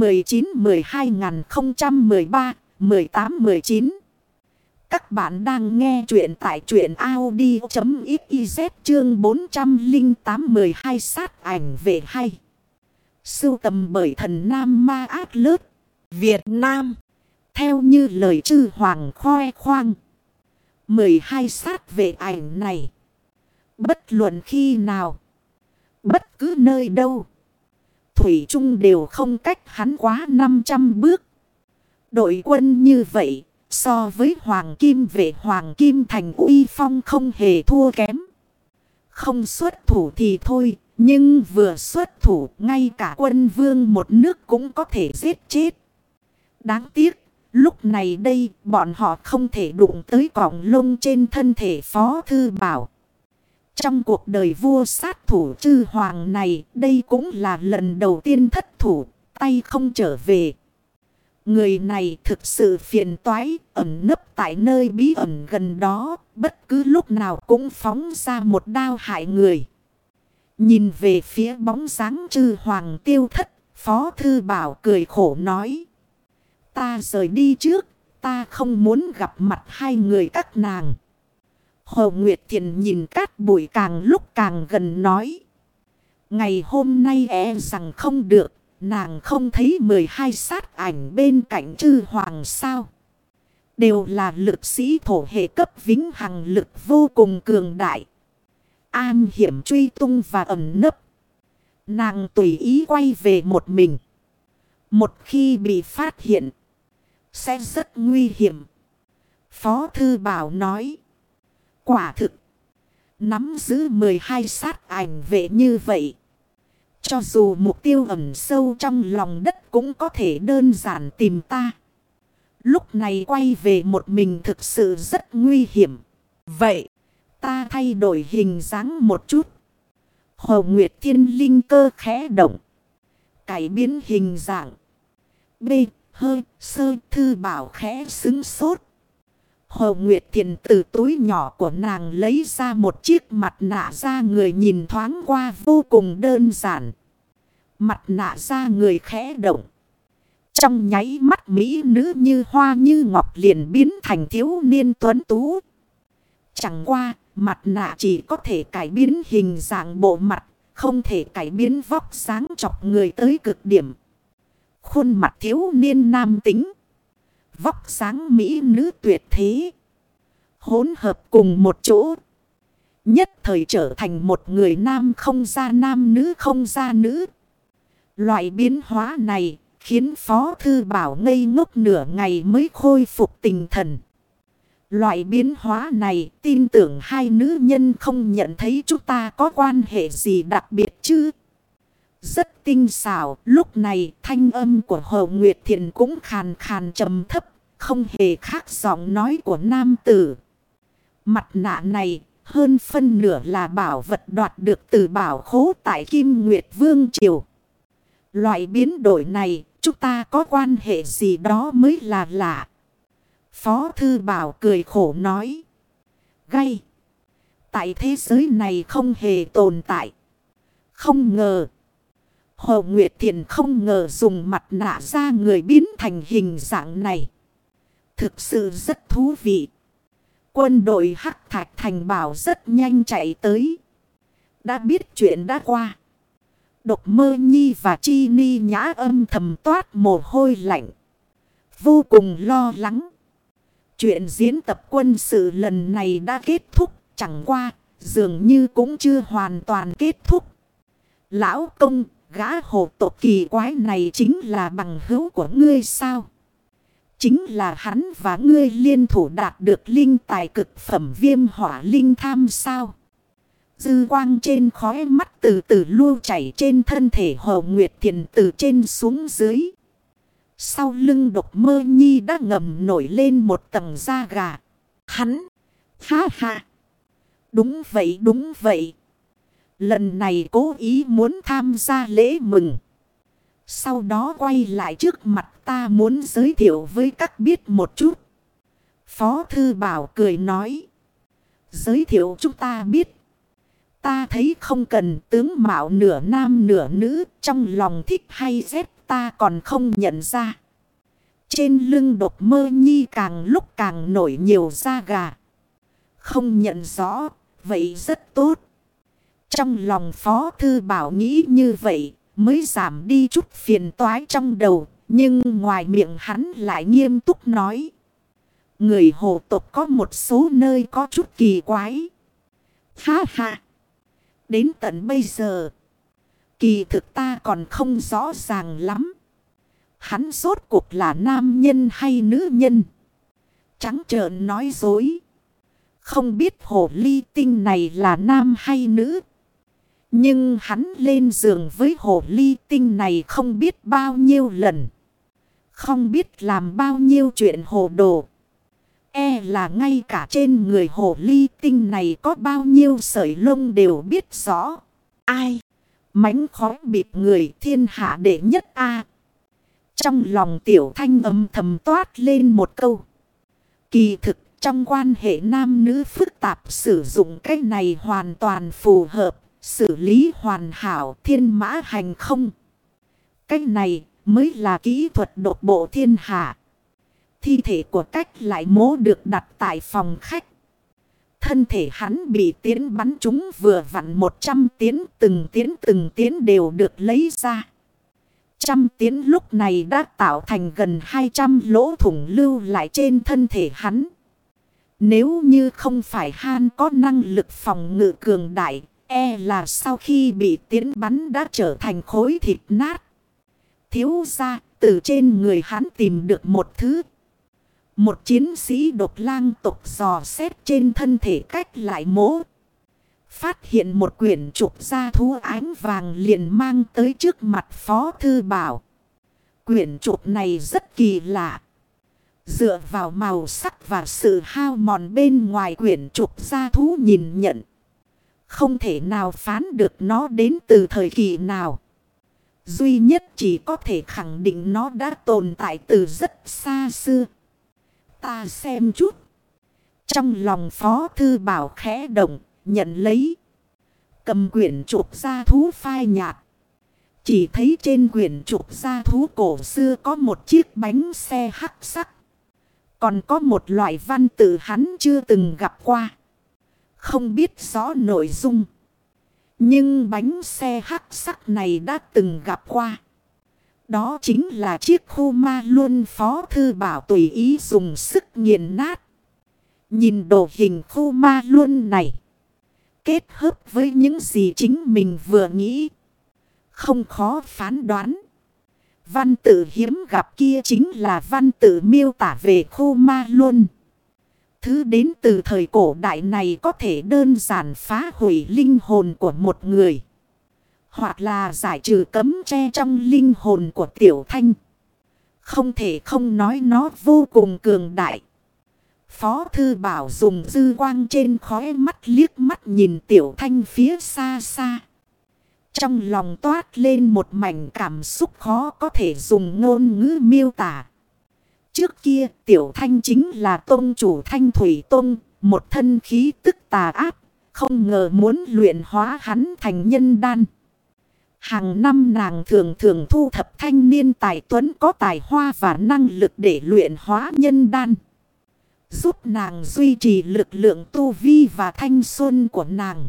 19-12-013-18-19 Các bạn đang nghe chuyện tại chuyện Audi.xyz chương 408-12 sát ảnh về hay. Sưu tầm bởi thần Nam Ma Át Lớp, Việt Nam. Theo như lời chư Hoàng khoe khoang. 12 sát về ảnh này. Bất luận khi nào. Bất cứ nơi đâu. Thủy Trung đều không cách hắn quá 500 bước. Đội quân như vậy. So với Hoàng Kim về Hoàng Kim thành uy phong không hề thua kém. Không xuất thủ thì thôi. Nhưng vừa xuất thủ, ngay cả quân vương một nước cũng có thể giết chết. Đáng tiếc, Lúc này đây, bọn họ không thể đụng tới cọng lông trên thân thể Phó Thư Bảo. Trong cuộc đời vua sát thủ chư hoàng này đây cũng là lần đầu tiên thất thủ, tay không trở về. Người này thực sự phiền toái, ẩn nấp tại nơi bí ẩn gần đó, bất cứ lúc nào cũng phóng ra một đao hại người. Nhìn về phía bóng dáng chư hoàng tiêu thất, Phó Thư Bảo cười khổ nói. Ta rời đi trước. Ta không muốn gặp mặt hai người các nàng. Hồ Nguyệt Thiền nhìn cát bụi càng lúc càng gần nói. Ngày hôm nay e rằng không được. Nàng không thấy 12 sát ảnh bên cạnh chư hoàng sao. Đều là lực sĩ thổ hệ cấp vĩnh hằng lực vô cùng cường đại. An hiểm truy tung và ẩn nấp. Nàng tùy ý quay về một mình. Một khi bị phát hiện, sẽ rất nguy hiểm. Phó Thư Bảo nói. Quả thực. Nắm giữ 12 sát ảnh vệ như vậy. Cho dù mục tiêu ẩn sâu trong lòng đất cũng có thể đơn giản tìm ta. Lúc này quay về một mình thực sự rất nguy hiểm. Vậy, ta thay đổi hình dáng một chút. Hồ Nguyệt Thiên Linh cơ khẽ động. Cải biến hình dạng. B hơi, sơ, thư bảo khẽ xứng sốt. Hồ Nguyệt Thiền từ túi nhỏ của nàng lấy ra một chiếc mặt nạ ra người nhìn thoáng qua vô cùng đơn giản. Mặt nạ ra người khẽ động. Trong nháy mắt mỹ nữ như hoa như ngọc liền biến thành thiếu niên tuấn tú. Chẳng qua, mặt nạ chỉ có thể cải biến hình dạng bộ mặt, không thể cải biến vóc sáng chọc người tới cực điểm. Khuôn mặt thiếu niên nam tính. Vóc sáng mỹ nữ tuyệt thế. Hỗn hợp cùng một chỗ. Nhất thời trở thành một người nam không ra nam nữ không ra nữ. Loại biến hóa này khiến Phó Thư Bảo ngây ngốc nửa ngày mới khôi phục tinh thần. Loại biến hóa này tin tưởng hai nữ nhân không nhận thấy chúng ta có quan hệ gì đặc biệt chứ. Rất tinh xảo, lúc này thanh âm của Hồ Nguyệt Thiện cũng khàn khàn trầm thấp, không hề khác giọng nói của nam tử. Mặt nạ này hơn phân nửa là bảo vật đoạt được từ bảo khố tại Kim Nguyệt Vương Triều. Loại biến đổi này chúng ta có quan hệ gì đó mới là lạ. Phó Thư Bảo cười khổ nói. Gay. Tại thế giới này không hề tồn tại. Không ngờ. Hồ Nguyệt Thiền không ngờ dùng mặt nạ ra người biến thành hình dạng này. Thực sự rất thú vị. Quân đội Hắc Thạch Thành Bảo rất nhanh chạy tới. Đã biết chuyện đã qua. Độc mơ nhi và chi ni nhã âm thầm toát mồ hôi lạnh. Vô cùng lo lắng. Chuyện diễn tập quân sự lần này đã kết thúc. Chẳng qua, dường như cũng chưa hoàn toàn kết thúc. Lão công Gã hồ tộc kỳ quái này chính là bằng hữu của ngươi sao? Chính là hắn và ngươi liên thủ đạt được linh tài cực phẩm viêm hỏa linh tham sao? Dư quang trên khói mắt từ từ lưu chảy trên thân thể hồ nguyệt thiền từ trên xuống dưới. Sau lưng độc mơ nhi đã ngầm nổi lên một tầng da gà. Hắn! Ha ha! Đúng vậy đúng vậy! Lần này cố ý muốn tham gia lễ mừng. Sau đó quay lại trước mặt ta muốn giới thiệu với các biết một chút. Phó Thư Bảo cười nói. Giới thiệu chúng ta biết. Ta thấy không cần tướng mạo nửa nam nửa nữ trong lòng thích hay ghét ta còn không nhận ra. Trên lưng độc mơ nhi càng lúc càng nổi nhiều da gà. Không nhận rõ, vậy rất tốt. Trong lòng Phó Thư Bảo nghĩ như vậy mới giảm đi chút phiền toái trong đầu. Nhưng ngoài miệng hắn lại nghiêm túc nói. Người hồ tộc có một số nơi có chút kỳ quái. Ha ha! Đến tận bây giờ, kỳ thực ta còn không rõ ràng lắm. Hắn rốt cuộc là nam nhân hay nữ nhân? Trắng trợn nói dối. Không biết hồ ly tinh này là nam hay nữ. Nhưng hắn lên giường với hồ ly tinh này không biết bao nhiêu lần. Không biết làm bao nhiêu chuyện hồ đồ. E là ngay cả trên người hồ ly tinh này có bao nhiêu sợi lông đều biết rõ. Ai? Mánh khói bịp người thiên hạ đệ nhất A. Trong lòng tiểu thanh âm thầm toát lên một câu. Kỳ thực, trong quan hệ nam nữ phức tạp sử dụng cái này hoàn toàn phù hợp. Xử lý hoàn hảo thiên mã hành không. cách này mới là kỹ thuật đột bộ thiên hạ. Thi thể của cách lại mố được đặt tại phòng khách. Thân thể hắn bị tiến bắn chúng vừa vặn 100 tiến từng tiến từng tiến đều được lấy ra. Trăm tiến lúc này đã tạo thành gần 200 lỗ thủng lưu lại trên thân thể hắn. Nếu như không phải Han có năng lực phòng ngự cường đại, e là sau khi bị tiến bắn đã trở thành khối thịt nát. Thiếu ra, từ trên người hắn tìm được một thứ một chiến sĩ độc lang tục dò xét trên thân thể cách lại mố. Phát hiện một quyển trục ra thú ánh vàng liền mang tới trước mặt Phó Thư Bảo. Quyển trục này rất kỳ lạ. Dựa vào màu sắc và sự hao mòn bên ngoài quyển trục gia thú nhìn nhận. Không thể nào phán được nó đến từ thời kỳ nào. Duy nhất chỉ có thể khẳng định nó đã tồn tại từ rất xa xưa ta xem chút. Trong lòng phó thư bảo khẽ động, nhận lấy. Cầm quyển trục ra thú phai nhạt. Chỉ thấy trên quyển trục gia thú cổ xưa có một chiếc bánh xe hắc sắc. Còn có một loại văn tự hắn chưa từng gặp qua. Không biết rõ nội dung. Nhưng bánh xe hắc sắc này đã từng gặp qua. Đó chính là chiếc khu ma luôn phó thư bảo tùy ý dùng sức nghiền nát. Nhìn đồ hình khu ma luôn này. Kết hợp với những gì chính mình vừa nghĩ. Không khó phán đoán. Văn tự hiếm gặp kia chính là văn tự miêu tả về khu ma luôn. Thứ đến từ thời cổ đại này có thể đơn giản phá hủy linh hồn của một người. Hoặc là giải trừ cấm tre trong linh hồn của tiểu thanh. Không thể không nói nó vô cùng cường đại. Phó thư bảo dùng dư quang trên khóe mắt liếc mắt nhìn tiểu thanh phía xa xa. Trong lòng toát lên một mảnh cảm xúc khó có thể dùng ngôn ngữ miêu tả. Trước kia tiểu thanh chính là tôn chủ thanh thủy tôn, một thân khí tức tà áp, không ngờ muốn luyện hóa hắn thành nhân đan. Hàng năm nàng thường thường thu thập thanh niên tài tuấn có tài hoa và năng lực để luyện hóa nhân đan. Giúp nàng duy trì lực lượng tu vi và thanh xuân của nàng.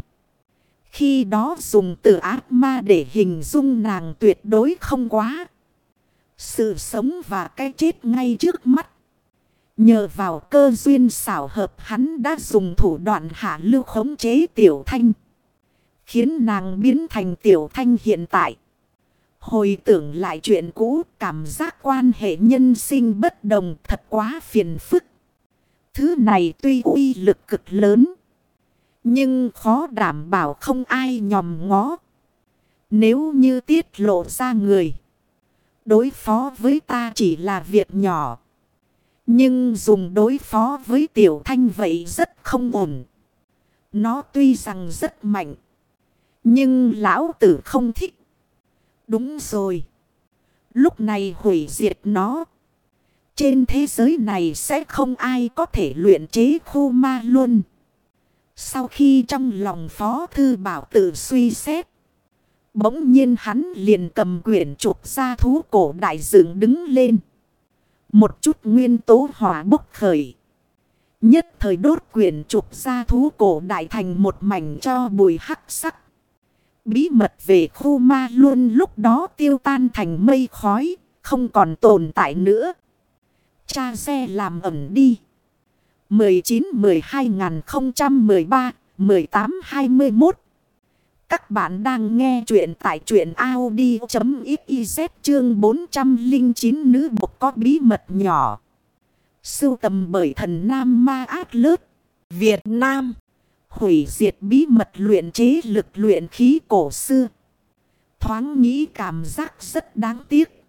Khi đó dùng từ ác ma để hình dung nàng tuyệt đối không quá. Sự sống và cái chết ngay trước mắt. Nhờ vào cơ duyên xảo hợp hắn đã dùng thủ đoạn hạ lưu khống chế tiểu thanh. Khiến nàng biến thành tiểu thanh hiện tại. Hồi tưởng lại chuyện cũ, cảm giác quan hệ nhân sinh bất đồng thật quá phiền phức. Thứ này tuy uy lực cực lớn. Nhưng khó đảm bảo không ai nhòm ngó. Nếu như tiết lộ ra người. Đối phó với ta chỉ là việc nhỏ. Nhưng dùng đối phó với tiểu thanh vậy rất không ổn. Nó tuy rằng rất mạnh. Nhưng lão tử không thích. Đúng rồi. Lúc này hủy diệt nó. Trên thế giới này sẽ không ai có thể luyện chế khu ma luôn. Sau khi trong lòng phó thư bảo tự suy xét. Bỗng nhiên hắn liền cầm quyển trục ra thú cổ đại dựng đứng lên. Một chút nguyên tố hỏa bốc khởi. Nhất thời đốt quyển trục ra thú cổ đại thành một mảnh cho bùi hắc sắc. Bí mật về khu ma luôn lúc đó tiêu tan thành mây khói, không còn tồn tại nữa. Cha xe làm ẩm đi. 19-12-013-18-21 các bạn đang nghe chuyện tại chuyện Audi.xyz chương 409 nữ bộc có bí mật nhỏ. Sưu tầm bởi thần Nam Ma Át Lớt, Việt Nam. Hủy diệt bí mật luyện chế lực luyện khí cổ xưa. Thoáng nghĩ cảm giác rất đáng tiếc.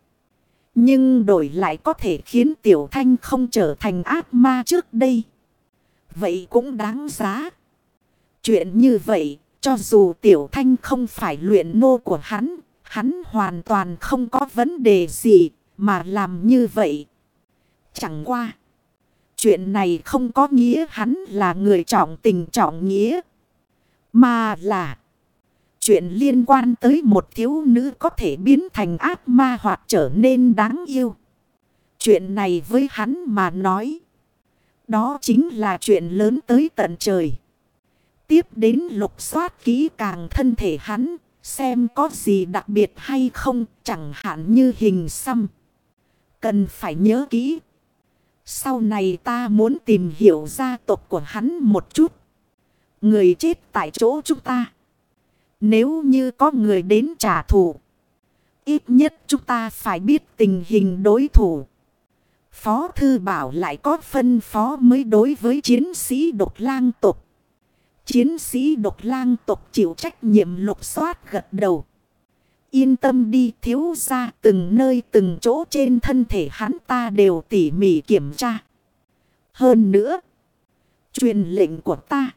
Nhưng đổi lại có thể khiến Tiểu Thanh không trở thành ác ma trước đây. Vậy cũng đáng giá. Chuyện như vậy, cho dù Tiểu Thanh không phải luyện nô của hắn, hắn hoàn toàn không có vấn đề gì mà làm như vậy. Chẳng qua. Chuyện này không có nghĩa hắn là người trọng tình trọng nghĩa. Mà là chuyện liên quan tới một thiếu nữ có thể biến thành ác ma hoặc trở nên đáng yêu. Chuyện này với hắn mà nói. Đó chính là chuyện lớn tới tận trời. Tiếp đến lục soát kỹ càng thân thể hắn. Xem có gì đặc biệt hay không, chẳng hạn như hình xăm. Cần phải nhớ kỹ sau này ta muốn tìm hiểu gia tộc của hắn một chút. Người chết tại chỗ chúng ta. Nếu như có người đến trả thù. Ít nhất chúng ta phải biết tình hình đối thủ. Phó thư bảo lại có phân phó mới đối với chiến sĩ độc lang tộc. Chiến sĩ độc lang tộc chịu trách nhiệm lục soát gật đầu. Yên tâm đi thiếu ra từng nơi từng chỗ trên thân thể hắn ta đều tỉ mỉ kiểm tra. Hơn nữa, truyền lệnh của ta.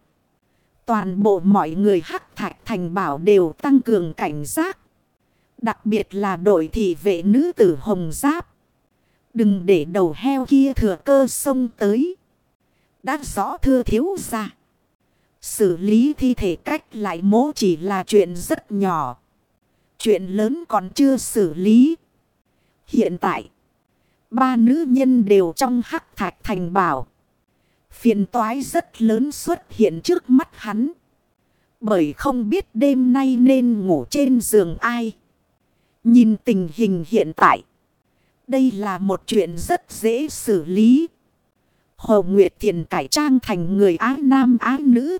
Toàn bộ mọi người hắc thạch thành bảo đều tăng cường cảnh giác. Đặc biệt là đội thị vệ nữ tử hồng giáp. Đừng để đầu heo kia thừa cơ sông tới. Đã rõ thưa thiếu ra. Xử lý thi thể cách lại mố chỉ là chuyện rất nhỏ. Chuyện lớn còn chưa xử lý. Hiện tại, ba nữ nhân đều trong hắc thạch thành bảo. Phiền toái rất lớn xuất hiện trước mắt hắn. Bởi không biết đêm nay nên ngủ trên giường ai. Nhìn tình hình hiện tại. Đây là một chuyện rất dễ xử lý. Hồ Nguyệt Thiền cải trang thành người ái nam ái nữ.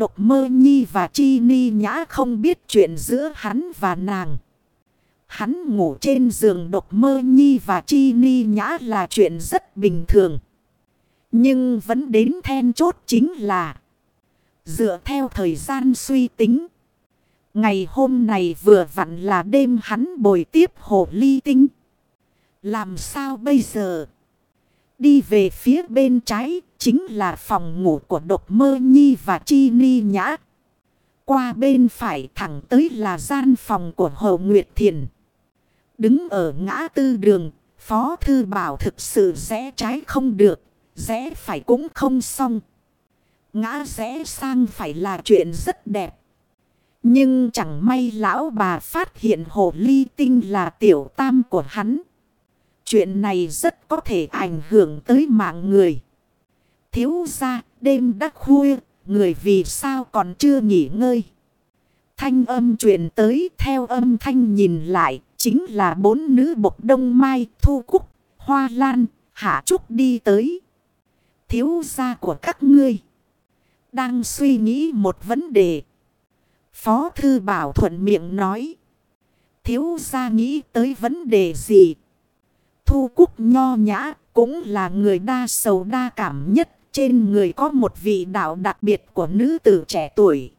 Độc mơ nhi và chi ni nhã không biết chuyện giữa hắn và nàng. Hắn ngủ trên giường độc mơ nhi và chi ni nhã là chuyện rất bình thường. Nhưng vẫn đến then chốt chính là. Dựa theo thời gian suy tính. Ngày hôm này vừa vặn là đêm hắn bồi tiếp hồ ly tinh. Làm sao bây giờ? Đi về phía bên trái chính là phòng ngủ của độc mơ nhi và chi ni nhã. Qua bên phải thẳng tới là gian phòng của Hồ Nguyệt Thiền. Đứng ở ngã tư đường, Phó Thư Bảo thực sự rẽ trái không được, rẽ phải cũng không xong. Ngã rẽ sang phải là chuyện rất đẹp. Nhưng chẳng may lão bà phát hiện hồ ly tinh là tiểu tam của hắn. Chuyện này rất có thể ảnh hưởng tới mạng người. Thiếu ra đêm đã khuya, người vì sao còn chưa nghỉ ngơi. Thanh âm truyền tới theo âm thanh nhìn lại, chính là bốn nữ bộc đông mai, thu cúc, hoa lan, hạ trúc đi tới. Thiếu gia của các ngươi. Đang suy nghĩ một vấn đề. Phó thư bảo thuận miệng nói. Thiếu gia nghĩ tới vấn đề gì? Thu cúc nho nhã cũng là người đa sầu đa cảm nhất. Trên người có một vị đạo đặc biệt của nữ tử trẻ tuổi.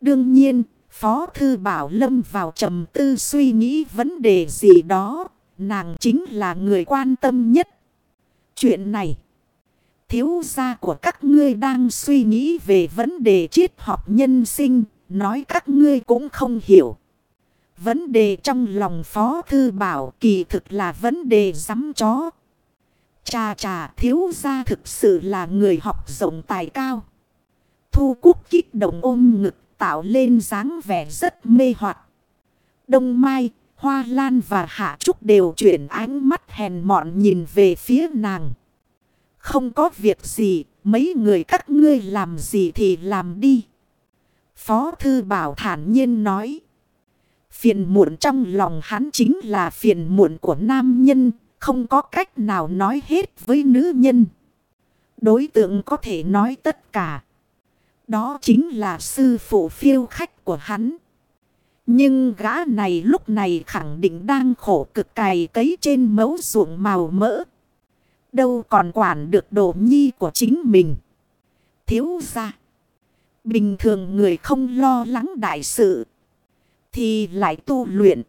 Đương nhiên, Phó Thư Bảo Lâm vào trầm tư suy nghĩ vấn đề gì đó. Nàng chính là người quan tâm nhất. Chuyện này, thiếu gia của các ngươi đang suy nghĩ về vấn đề triết học nhân sinh, nói các ngươi cũng không hiểu. Vấn đề trong lòng Phó Thư Bảo kỳ thực là vấn đề rắm chó. Chà chà thiếu gia thực sự là người học rộng tài cao. Thu Cúc kích động ôm ngực tạo lên dáng vẻ rất mê hoặc Đông Mai, Hoa Lan và Hạ Trúc đều chuyển ánh mắt hèn mọn nhìn về phía nàng. Không có việc gì, mấy người các ngươi làm gì thì làm đi. Phó Thư Bảo thản nhiên nói. Phiền muộn trong lòng hắn chính là phiền muộn của nam nhân, không có cách nào nói hết với nữ nhân. Đối tượng có thể nói tất cả. Đó chính là sư phụ phiêu khách của hắn. Nhưng gã này lúc này khẳng định đang khổ cực cày cấy trên mẫu ruộng màu mỡ. Đâu còn quản được đồ nhi của chính mình. Thiếu ra. Bình thường người không lo lắng đại sự. Thì lại tu luyện.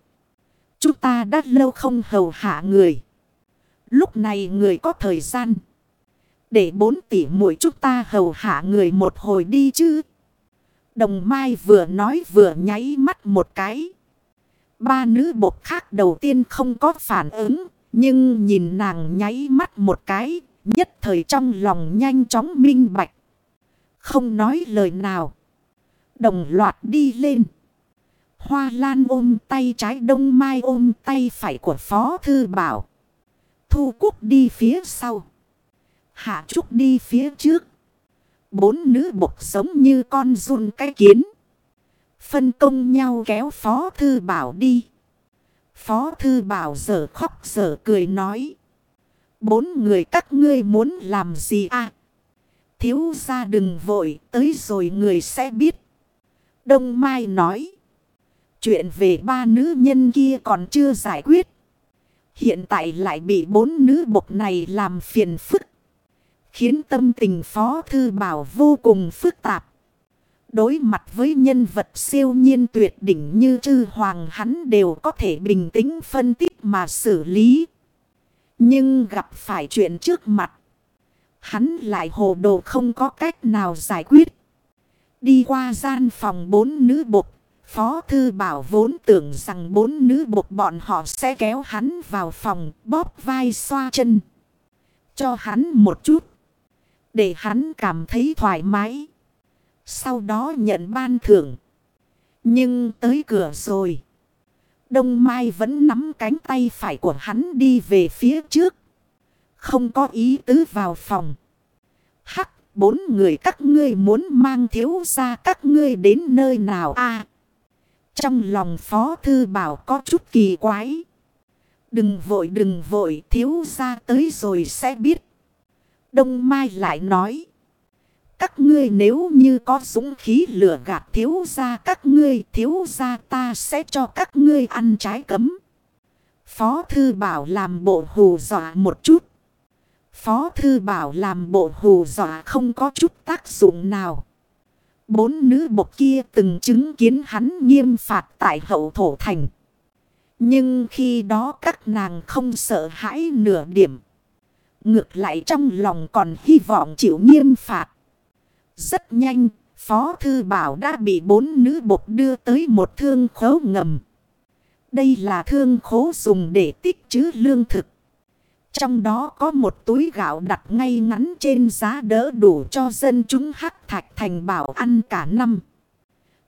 Chúng ta đã lâu không hầu hạ người. Lúc này người có thời gian. Để bốn tỷ muội chúng ta hầu hạ người một hồi đi chứ. Đồng Mai vừa nói vừa nháy mắt một cái. Ba nữ bột khác đầu tiên không có phản ứng. Nhưng nhìn nàng nháy mắt một cái. Nhất thời trong lòng nhanh chóng minh bạch. Không nói lời nào. Đồng loạt đi lên. Hoa lan ôm tay trái đông mai ôm tay phải của Phó Thư Bảo. Thu Cúc đi phía sau. Hạ Trúc đi phía trước. Bốn nữ bộc sống như con run cái kiến. Phân công nhau kéo Phó Thư Bảo đi. Phó Thư Bảo giờ khóc giờ cười nói. Bốn người các ngươi muốn làm gì à? Thiếu ra đừng vội, tới rồi người sẽ biết. Đông Mai nói. Chuyện về ba nữ nhân kia còn chưa giải quyết. Hiện tại lại bị bốn nữ bộc này làm phiền phức. Khiến tâm tình Phó Thư Bảo vô cùng phức tạp. Đối mặt với nhân vật siêu nhiên tuyệt đỉnh như chư hoàng, hắn đều có thể bình tĩnh phân tích mà xử lý. Nhưng gặp phải chuyện trước mặt. Hắn lại hồ đồ không có cách nào giải quyết. Đi qua gian phòng bốn nữ bộc Phó thư bảo vốn tưởng rằng bốn nữ bột bọn họ sẽ kéo hắn vào phòng bóp vai xoa chân. Cho hắn một chút. Để hắn cảm thấy thoải mái. Sau đó nhận ban thưởng. Nhưng tới cửa rồi. Đông Mai vẫn nắm cánh tay phải của hắn đi về phía trước. Không có ý tứ vào phòng. Hắc, bốn người các ngươi muốn mang thiếu ra các ngươi đến nơi nào a trong lòng Phó Thư Bảo có chút kỳ quái. Đừng vội đừng vội, thiếu ra tới rồi sẽ biết. Đông Mai lại nói. Các ngươi nếu như có dũng khí lửa gạt thiếu ra các ngươi, thiếu ra ta sẽ cho các ngươi ăn trái cấm. Phó Thư Bảo làm bộ hù dọa một chút. Phó Thư Bảo làm bộ hù dọa không có chút tác dụng nào. Bốn nữ bộc kia từng chứng kiến hắn nghiêm phạt tại hậu thổ thành. Nhưng khi đó các nàng không sợ hãi nửa điểm. Ngược lại trong lòng còn hy vọng chịu nghiêm phạt. Rất nhanh, Phó Thư Bảo đã bị bốn nữ bột đưa tới một thương khấu ngầm. Đây là thương khố dùng để tích trữ lương thực. Trong đó có một túi gạo đặt ngay ngắn trên giá đỡ đủ cho dân chúng hắc thạch thành bảo ăn cả năm.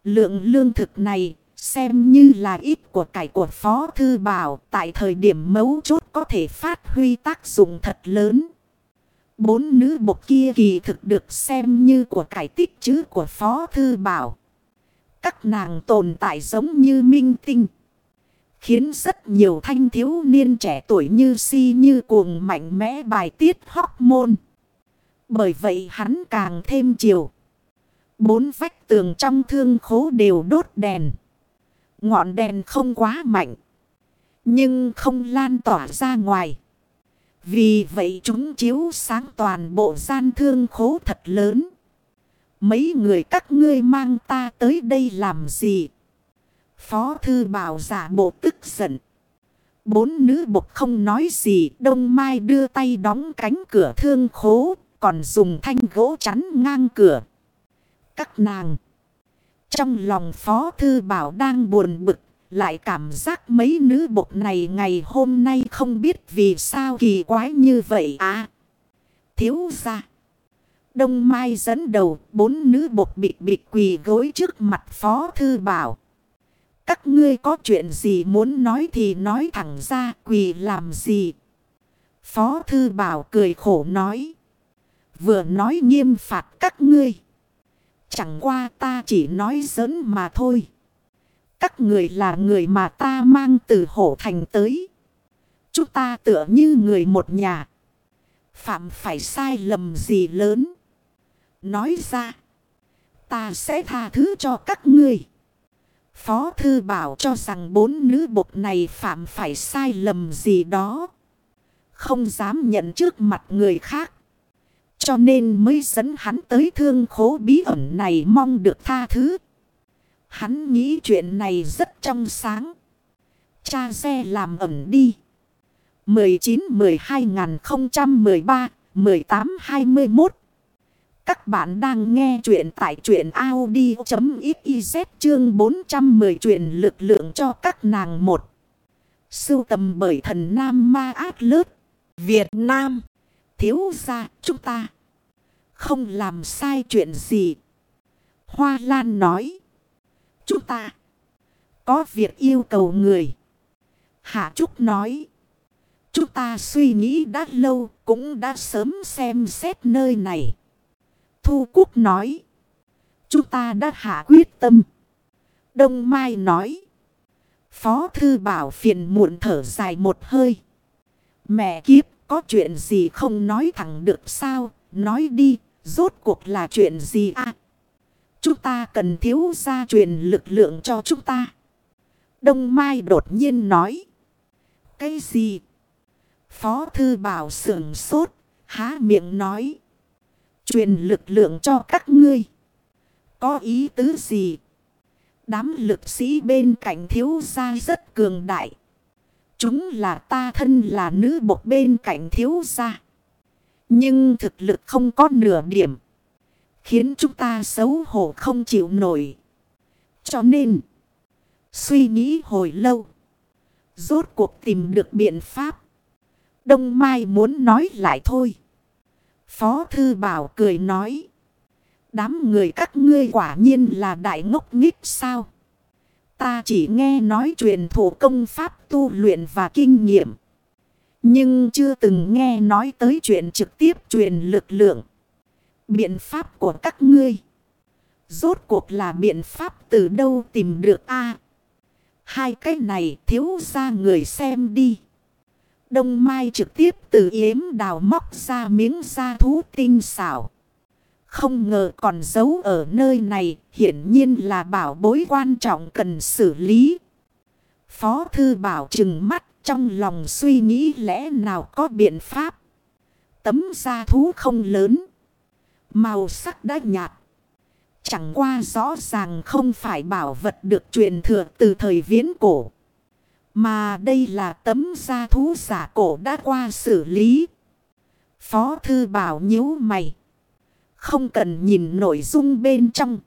Lượng lương thực này xem như là ít của cải của Phó Thư Bảo tại thời điểm mấu chốt có thể phát huy tác dụng thật lớn. Bốn nữ bột kia kỳ thực được xem như của cải tích chứ của Phó Thư Bảo. Các nàng tồn tại giống như minh tinh. Khiến rất nhiều thanh thiếu niên trẻ tuổi như si như cuồng mạnh mẽ bài tiết hormone. Bởi vậy hắn càng thêm chiều. Bốn vách tường trong thương khố đều đốt đèn. Ngọn đèn không quá mạnh. Nhưng không lan tỏa ra ngoài. Vì vậy chúng chiếu sáng toàn bộ gian thương khố thật lớn. Mấy người các ngươi mang ta tới đây làm gì? Phó thư bảo giả bộ tức giận. Bốn nữ bộc không nói gì. Đông Mai đưa tay đóng cánh cửa thương khố. Còn dùng thanh gỗ chắn ngang cửa. Các nàng. Trong lòng Phó Thư Bảo đang buồn bực. Lại cảm giác mấy nữ bộc này ngày hôm nay không biết vì sao kỳ quái như vậy à. Thiếu ra. Đông Mai dẫn đầu, bốn nữ bộc bị bị quỳ gối trước mặt Phó Thư Bảo. Các ngươi có chuyện gì muốn nói thì nói thẳng ra, quỳ làm gì. Phó thư bảo cười khổ nói. Vừa nói nghiêm phạt các ngươi. Chẳng qua ta chỉ nói giỡn mà thôi. Các người là người mà ta mang từ hổ thành tới. Chúng ta tựa như người một nhà. Phạm phải sai lầm gì lớn. Nói ra. Ta sẽ tha thứ cho các ngươi. Phó thư bảo cho rằng bốn nữ bột này phạm phải sai lầm gì đó. Không dám nhận trước mặt người khác. Cho nên mới dẫn hắn tới thương khố bí ẩn này mong được tha thứ. Hắn nghĩ chuyện này rất trong sáng. Cha xe làm ẩn đi. 19-12-013-18-21 các bạn đang nghe chuyện tại chuyện Audi.xyz chương 410 chuyện lực lượng cho các nàng một. Sưu tầm bởi thần Nam Ma Át Lớt. Việt Nam. Thiếu gia, chúng ta. Không làm sai chuyện gì. Hoa Lan nói. Chúng ta. Có việc yêu cầu người. Hạ Trúc nói. Chúng ta suy nghĩ đã lâu cũng đã sớm xem xét nơi này. Thu Cúc nói. Chúng ta đã hạ quyết tâm. Đông Mai nói. Phó Thư Bảo phiền muộn thở dài một hơi. Mẹ kiếp có chuyện gì không nói thẳng được sao? Nói đi, rốt cuộc là chuyện gì à? Chúng ta cần thiếu gia truyền lực lượng cho chúng ta. Đông Mai đột nhiên nói. Cái gì? Phó Thư Bảo sưởng sốt, há miệng nói. Truyền lực lượng cho các ngươi. Có ý tứ gì? Đám lực sĩ bên cạnh thiếu gia rất cường đại. Chúng là ta thân là nữ bộc bên cạnh thiếu gia. Nhưng thực lực không có nửa điểm. Khiến chúng ta xấu hổ không chịu nổi. Cho nên, suy nghĩ hồi lâu. Rốt cuộc tìm được biện pháp. Đông Mai muốn nói lại thôi. Phó Thư Bảo cười nói. Đám người các ngươi quả nhiên là đại ngốc nghích sao. Ta chỉ nghe nói truyền thủ công pháp, tu luyện và kinh nghiệm. Nhưng chưa từng nghe nói tới chuyện trực tiếp truyền lực lượng. Biện pháp của các ngươi. Rốt cuộc là biện pháp từ đâu tìm được a Hai cái này thiếu ra người xem đi. Đông Mai trực tiếp từ yếm đào móc ra miếng da thú tinh xảo. Không ngờ còn giấu ở nơi này, hiển nhiên là bảo bối quan trọng cần xử lý. Phó thư bảo trừng mắt, trong lòng suy nghĩ lẽ nào có biện pháp. Tấm da thú không lớn. Màu sắc đã nhạt. Chẳng qua rõ ràng không phải bảo vật được truyền thừa từ thời viễn cổ. Mà đây là tấm da thú giả cổ đã qua xử lý. Phó thư bảo nhíu mày. Không cần nhìn nội dung bên trong.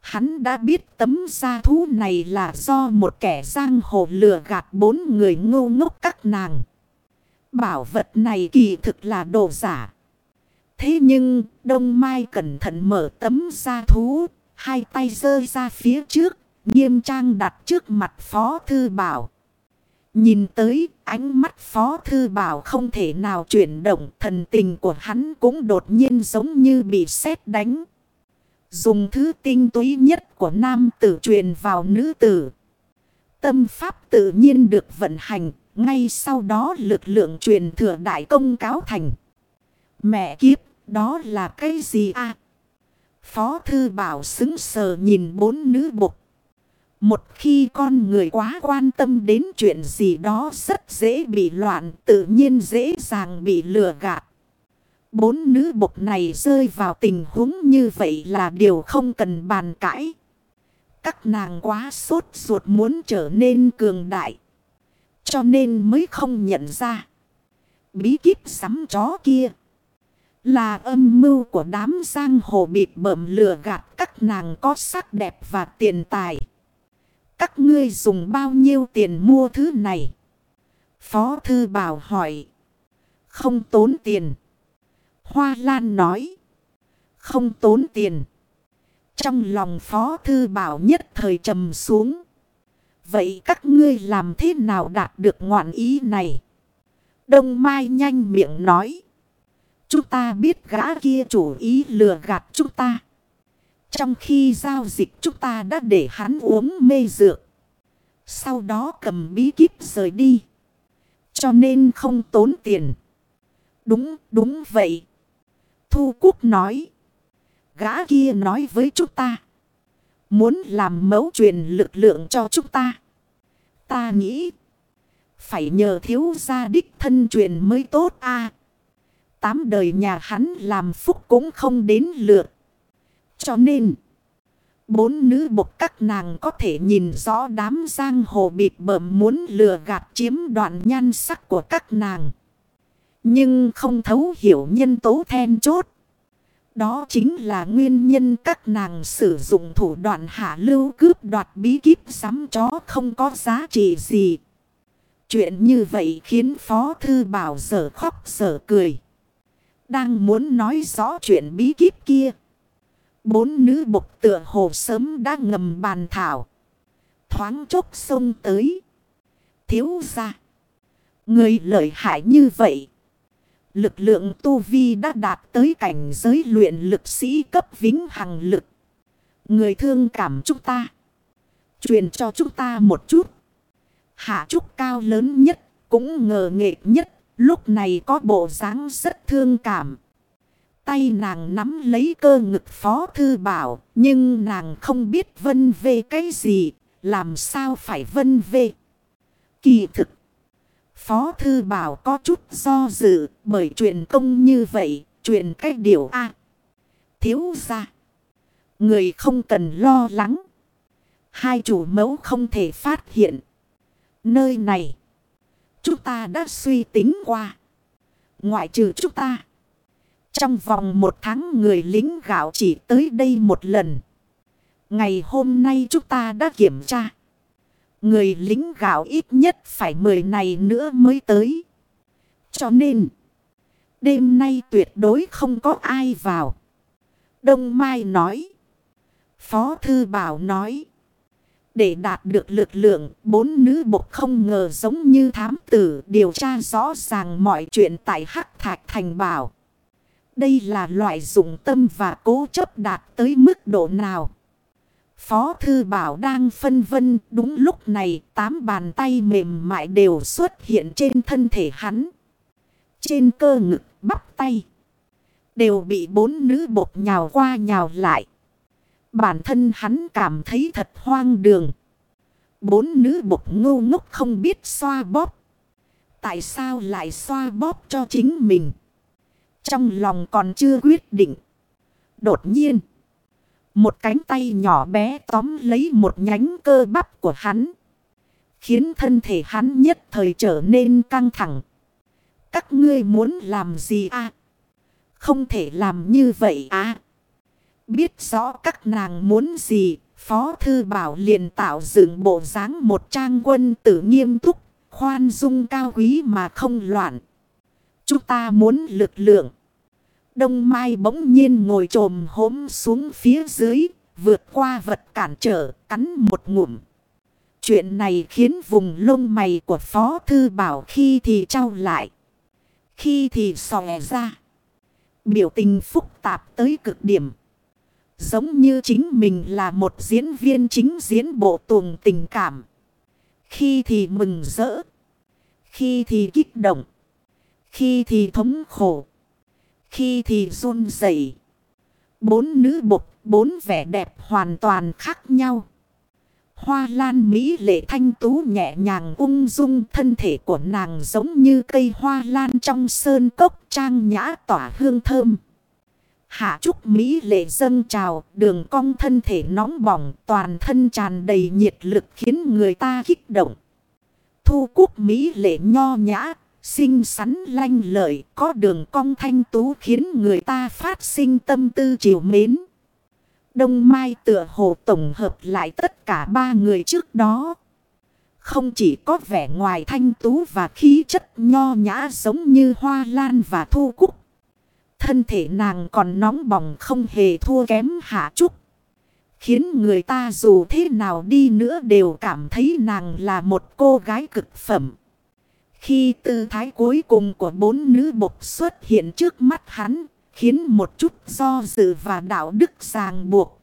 Hắn đã biết tấm da thú này là do một kẻ giang hồ lừa gạt bốn người ngu ngốc các nàng. Bảo vật này kỳ thực là đồ giả. Thế nhưng Đông Mai cẩn thận mở tấm da thú, hai tay giơ ra phía trước, nghiêm trang đặt trước mặt Phó Thư Bảo. Nhìn tới ánh mắt Phó Thư Bảo không thể nào chuyển động thần tình của hắn cũng đột nhiên giống như bị sét đánh. Dùng thứ tinh túy nhất của nam tử truyền vào nữ tử. Tâm pháp tự nhiên được vận hành, ngay sau đó lực lượng truyền thừa đại công cáo thành. Mẹ kiếp, đó là cái gì à? Phó thư bảo xứng sờ nhìn bốn nữ bục. Một khi con người quá quan tâm đến chuyện gì đó rất dễ bị loạn, tự nhiên dễ dàng bị lừa gạt. Bốn nữ bộc này rơi vào tình huống như vậy là điều không cần bàn cãi. Các nàng quá sốt ruột muốn trở nên cường đại. Cho nên mới không nhận ra. Bí kíp sắm chó kia. Là âm mưu của đám giang hồ bịp bợm lừa gạt các nàng có sắc đẹp và tiền tài. Các ngươi dùng bao nhiêu tiền mua thứ này? Phó thư bảo hỏi. Không tốn tiền. Hoa Lan nói. Không tốn tiền. Trong lòng Phó Thư Bảo nhất thời trầm xuống. Vậy các ngươi làm thế nào đạt được ngoạn ý này? Đông Mai nhanh miệng nói. Chúng ta biết gã kia chủ ý lừa gạt chúng ta. Trong khi giao dịch chúng ta đã để hắn uống mê dược. Sau đó cầm bí kíp rời đi. Cho nên không tốn tiền. Đúng, đúng vậy. Thu Cúc nói. Gã kia nói với chúng ta. Muốn làm mẫu truyền lực lượng cho chúng ta. Ta nghĩ. Phải nhờ thiếu gia đích thân truyền mới tốt a Tám đời nhà hắn làm phúc cũng không đến lượt. Cho nên. Bốn nữ bộc các nàng có thể nhìn rõ đám giang hồ bịp bợm muốn lừa gạt chiếm đoạn nhan sắc của các nàng. Nhưng không thấu hiểu nhân tố then chốt. Đó chính là nguyên nhân các nàng sử dụng thủ đoạn hạ lưu cướp đoạt bí kíp sắm chó không có giá trị gì. Chuyện như vậy khiến Phó Thư Bảo sở khóc sở cười. Đang muốn nói rõ chuyện bí kíp kia. Bốn nữ bộc tựa hồ sớm đã ngầm bàn thảo. Thoáng chốc sông tới. Thiếu ra. Người lợi hại như vậy. Lực lượng tu vi đã đạt tới cảnh giới luyện lực sĩ cấp vĩnh hằng lực. Người thương cảm chúng ta. Truyền cho chúng ta một chút. Hạ trúc cao lớn nhất, cũng ngờ nghệ nhất. Lúc này có bộ dáng rất thương cảm. Tay nàng nắm lấy cơ ngực phó thư bảo. Nhưng nàng không biết vân về cái gì. Làm sao phải vân về. Kỳ thực. Phó Thư Bảo có chút do dự bởi chuyện công như vậy, chuyện cách điều A. thiếu ra. Người không cần lo lắng. Hai chủ mẫu không thể phát hiện. Nơi này, chúng ta đã suy tính qua. Ngoại trừ chúng ta. Trong vòng một tháng người lính gạo chỉ tới đây một lần. Ngày hôm nay chúng ta đã kiểm tra. Người lính gạo ít nhất phải 10 này nữa mới tới. Cho nên, đêm nay tuyệt đối không có ai vào. Đông Mai nói. Phó Thư Bảo nói. Để đạt được lực lượng, bốn nữ bộc không ngờ giống như thám tử điều tra rõ ràng mọi chuyện tại Hắc Thạch Thành Bảo. Đây là loại dụng tâm và cố chấp đạt tới mức độ nào. Phó Thư Bảo đang phân vân, đúng lúc này, tám bàn tay mềm mại đều xuất hiện trên thân thể hắn. Trên cơ ngực, bắp tay. Đều bị bốn nữ bột nhào qua nhào lại. Bản thân hắn cảm thấy thật hoang đường. Bốn nữ bột ngu ngốc không biết xoa bóp. Tại sao lại xoa bóp cho chính mình? Trong lòng còn chưa quyết định. Đột nhiên. Một cánh tay nhỏ bé tóm lấy một nhánh cơ bắp của hắn. Khiến thân thể hắn nhất thời trở nên căng thẳng. Các ngươi muốn làm gì à? Không thể làm như vậy à? Biết rõ các nàng muốn gì, Phó Thư Bảo liền tạo dựng bộ dáng một trang quân tử nghiêm túc, khoan dung cao quý mà không loạn. Chúng ta muốn lực lượng. Đông Mai bỗng nhiên ngồi trồm hốm xuống phía dưới, vượt qua vật cản trở, cắn một ngụm. Chuyện này khiến vùng lông mày của Phó Thư Bảo khi thì trao lại, khi thì sòe ra. Biểu tình phức tạp tới cực điểm. Giống như chính mình là một diễn viên chính diễn bộ tuồng tình cảm. Khi thì mừng rỡ. Khi thì kích động. Khi thì thống khổ. Khi thì run rẩy Bốn nữ bục, bốn vẻ đẹp hoàn toàn khác nhau. Hoa lan mỹ lệ thanh tú nhẹ nhàng ung dung thân thể của nàng giống như cây hoa lan trong sơn cốc trang nhã tỏa hương thơm. Hạ trúc mỹ lệ dâng trào, đường cong thân thể nóng bỏng, toàn thân tràn đầy nhiệt lực khiến người ta kích động. Thu cúc mỹ lệ nho nhã, Xinh xắn lanh lợi, có đường cong thanh tú khiến người ta phát sinh tâm tư chiều mến. Đông Mai tựa hồ tổng hợp lại tất cả ba người trước đó. Không chỉ có vẻ ngoài thanh tú và khí chất nho nhã giống như hoa lan và thu cúc. Thân thể nàng còn nóng bỏng không hề thua kém hạ trúc. Khiến người ta dù thế nào đi nữa đều cảm thấy nàng là một cô gái cực phẩm. Khi tư thái cuối cùng của bốn nữ bộc xuất hiện trước mắt hắn, khiến một chút do dự và đạo đức ràng buộc.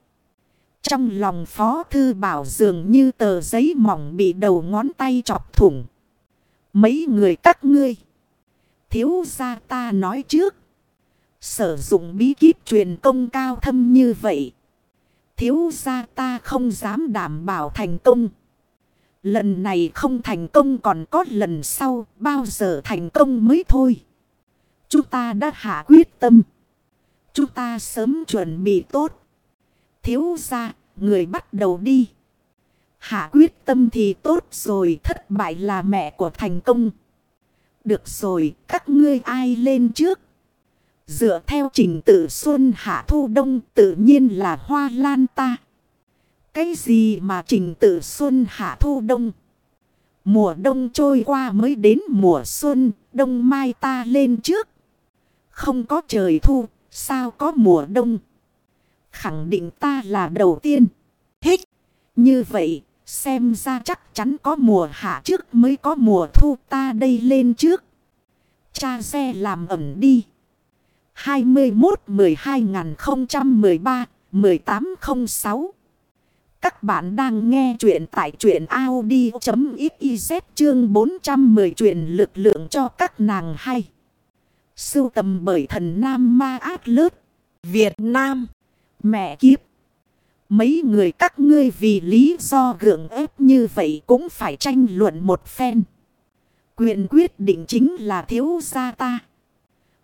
Trong lòng phó thư bảo dường như tờ giấy mỏng bị đầu ngón tay chọc thủng. Mấy người các ngươi. Thiếu gia ta nói trước. Sử dụng bí kíp truyền công cao thâm như vậy. Thiếu gia ta không dám đảm bảo thành công. Lần này không thành công còn có lần sau bao giờ thành công mới thôi. Chúng ta đã hạ quyết tâm. Chúng ta sớm chuẩn bị tốt. Thiếu ra, người bắt đầu đi. Hạ quyết tâm thì tốt rồi, thất bại là mẹ của thành công. Được rồi, các ngươi ai lên trước? Dựa theo trình tự xuân hạ thu đông tự nhiên là hoa lan ta. Cái gì mà trình tự xuân hạ thu đông? Mùa đông trôi qua mới đến mùa xuân, đông mai ta lên trước. Không có trời thu, sao có mùa đông? Khẳng định ta là đầu tiên. Hích! Như vậy, xem ra chắc chắn có mùa hạ trước mới có mùa thu ta đây lên trước. Cha xe làm ẩm đi. 21 12 2013 1806 các bạn đang nghe chuyện tại chuyện Audi.xyz chương 410 chuyện lực lượng cho các nàng hay. Sưu tầm bởi thần Nam Ma Át Lớt, Việt Nam, mẹ kiếp. Mấy người các ngươi vì lý do gượng ép như vậy cũng phải tranh luận một phen. Quyền quyết định chính là thiếu gia ta.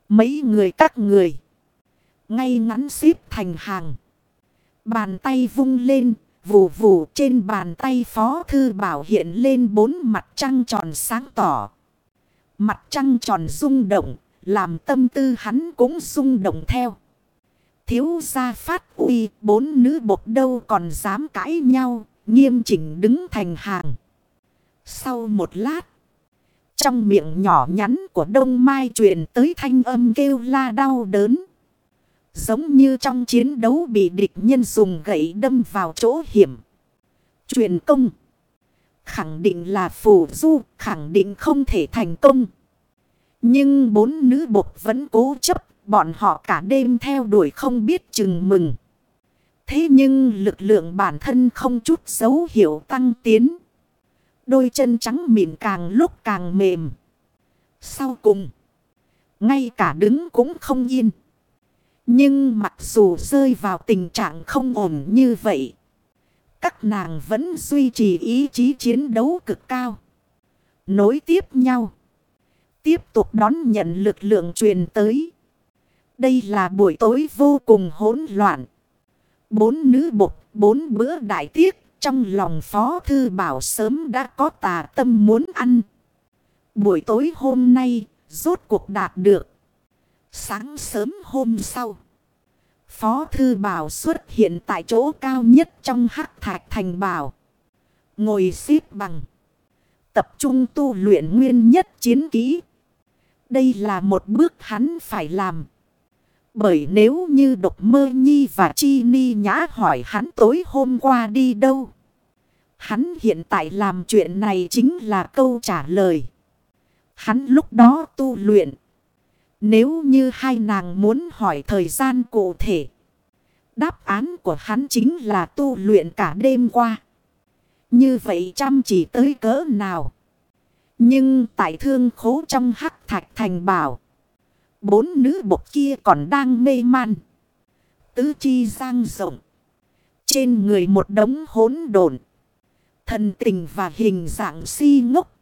Mấy người các người. Ngay ngắn xếp thành hàng. Bàn tay vung lên. Vù vù trên bàn tay phó thư bảo hiện lên bốn mặt trăng tròn sáng tỏ. Mặt trăng tròn rung động. Làm tâm tư hắn cũng rung động theo. Thiếu gia phát uy, bốn nữ bột đâu còn dám cãi nhau. Nghiêm chỉnh đứng thành hàng. Sau một lát. Trong miệng nhỏ nhắn của Đông Mai truyền tới thanh âm kêu la đau đớn. Giống như trong chiến đấu bị địch nhân dùng gậy đâm vào chỗ hiểm. Truyền công. Khẳng định là phù du, khẳng định không thể thành công. Nhưng bốn nữ bộc vẫn cố chấp, bọn họ cả đêm theo đuổi không biết chừng mừng. Thế nhưng lực lượng bản thân không chút dấu hiệu tăng tiến. Đôi chân trắng mịn càng lúc càng mềm. Sau cùng. Ngay cả đứng cũng không yên. Nhưng mặc dù rơi vào tình trạng không ổn như vậy. Các nàng vẫn duy trì ý chí chiến đấu cực cao. Nối tiếp nhau. Tiếp tục đón nhận lực lượng truyền tới. Đây là buổi tối vô cùng hỗn loạn. Bốn nữ bột, bốn bữa đại tiết trong lòng Phó Thư Bảo sớm đã có tà tâm muốn ăn. Buổi tối hôm nay, rốt cuộc đạt được. Sáng sớm hôm sau, Phó Thư Bảo xuất hiện tại chỗ cao nhất trong hắc thạch thành bảo. Ngồi xếp bằng. Tập trung tu luyện nguyên nhất chiến kỹ. Đây là một bước hắn phải làm. Bởi nếu như độc mơ nhi và chi ni nhã hỏi hắn tối hôm qua đi đâu. Hắn hiện tại làm chuyện này chính là câu trả lời. Hắn lúc đó tu luyện. Nếu như hai nàng muốn hỏi thời gian cụ thể. Đáp án của hắn chính là tu luyện cả đêm qua. Như vậy chăm chỉ tới cỡ nào. Nhưng tại thương khố trong hắc thạch thành bảo. Bốn nữ bột kia còn đang mê man. Tứ chi giang rộng. Trên người một đống hỗn độn. Thần tình và hình dạng si ngốc.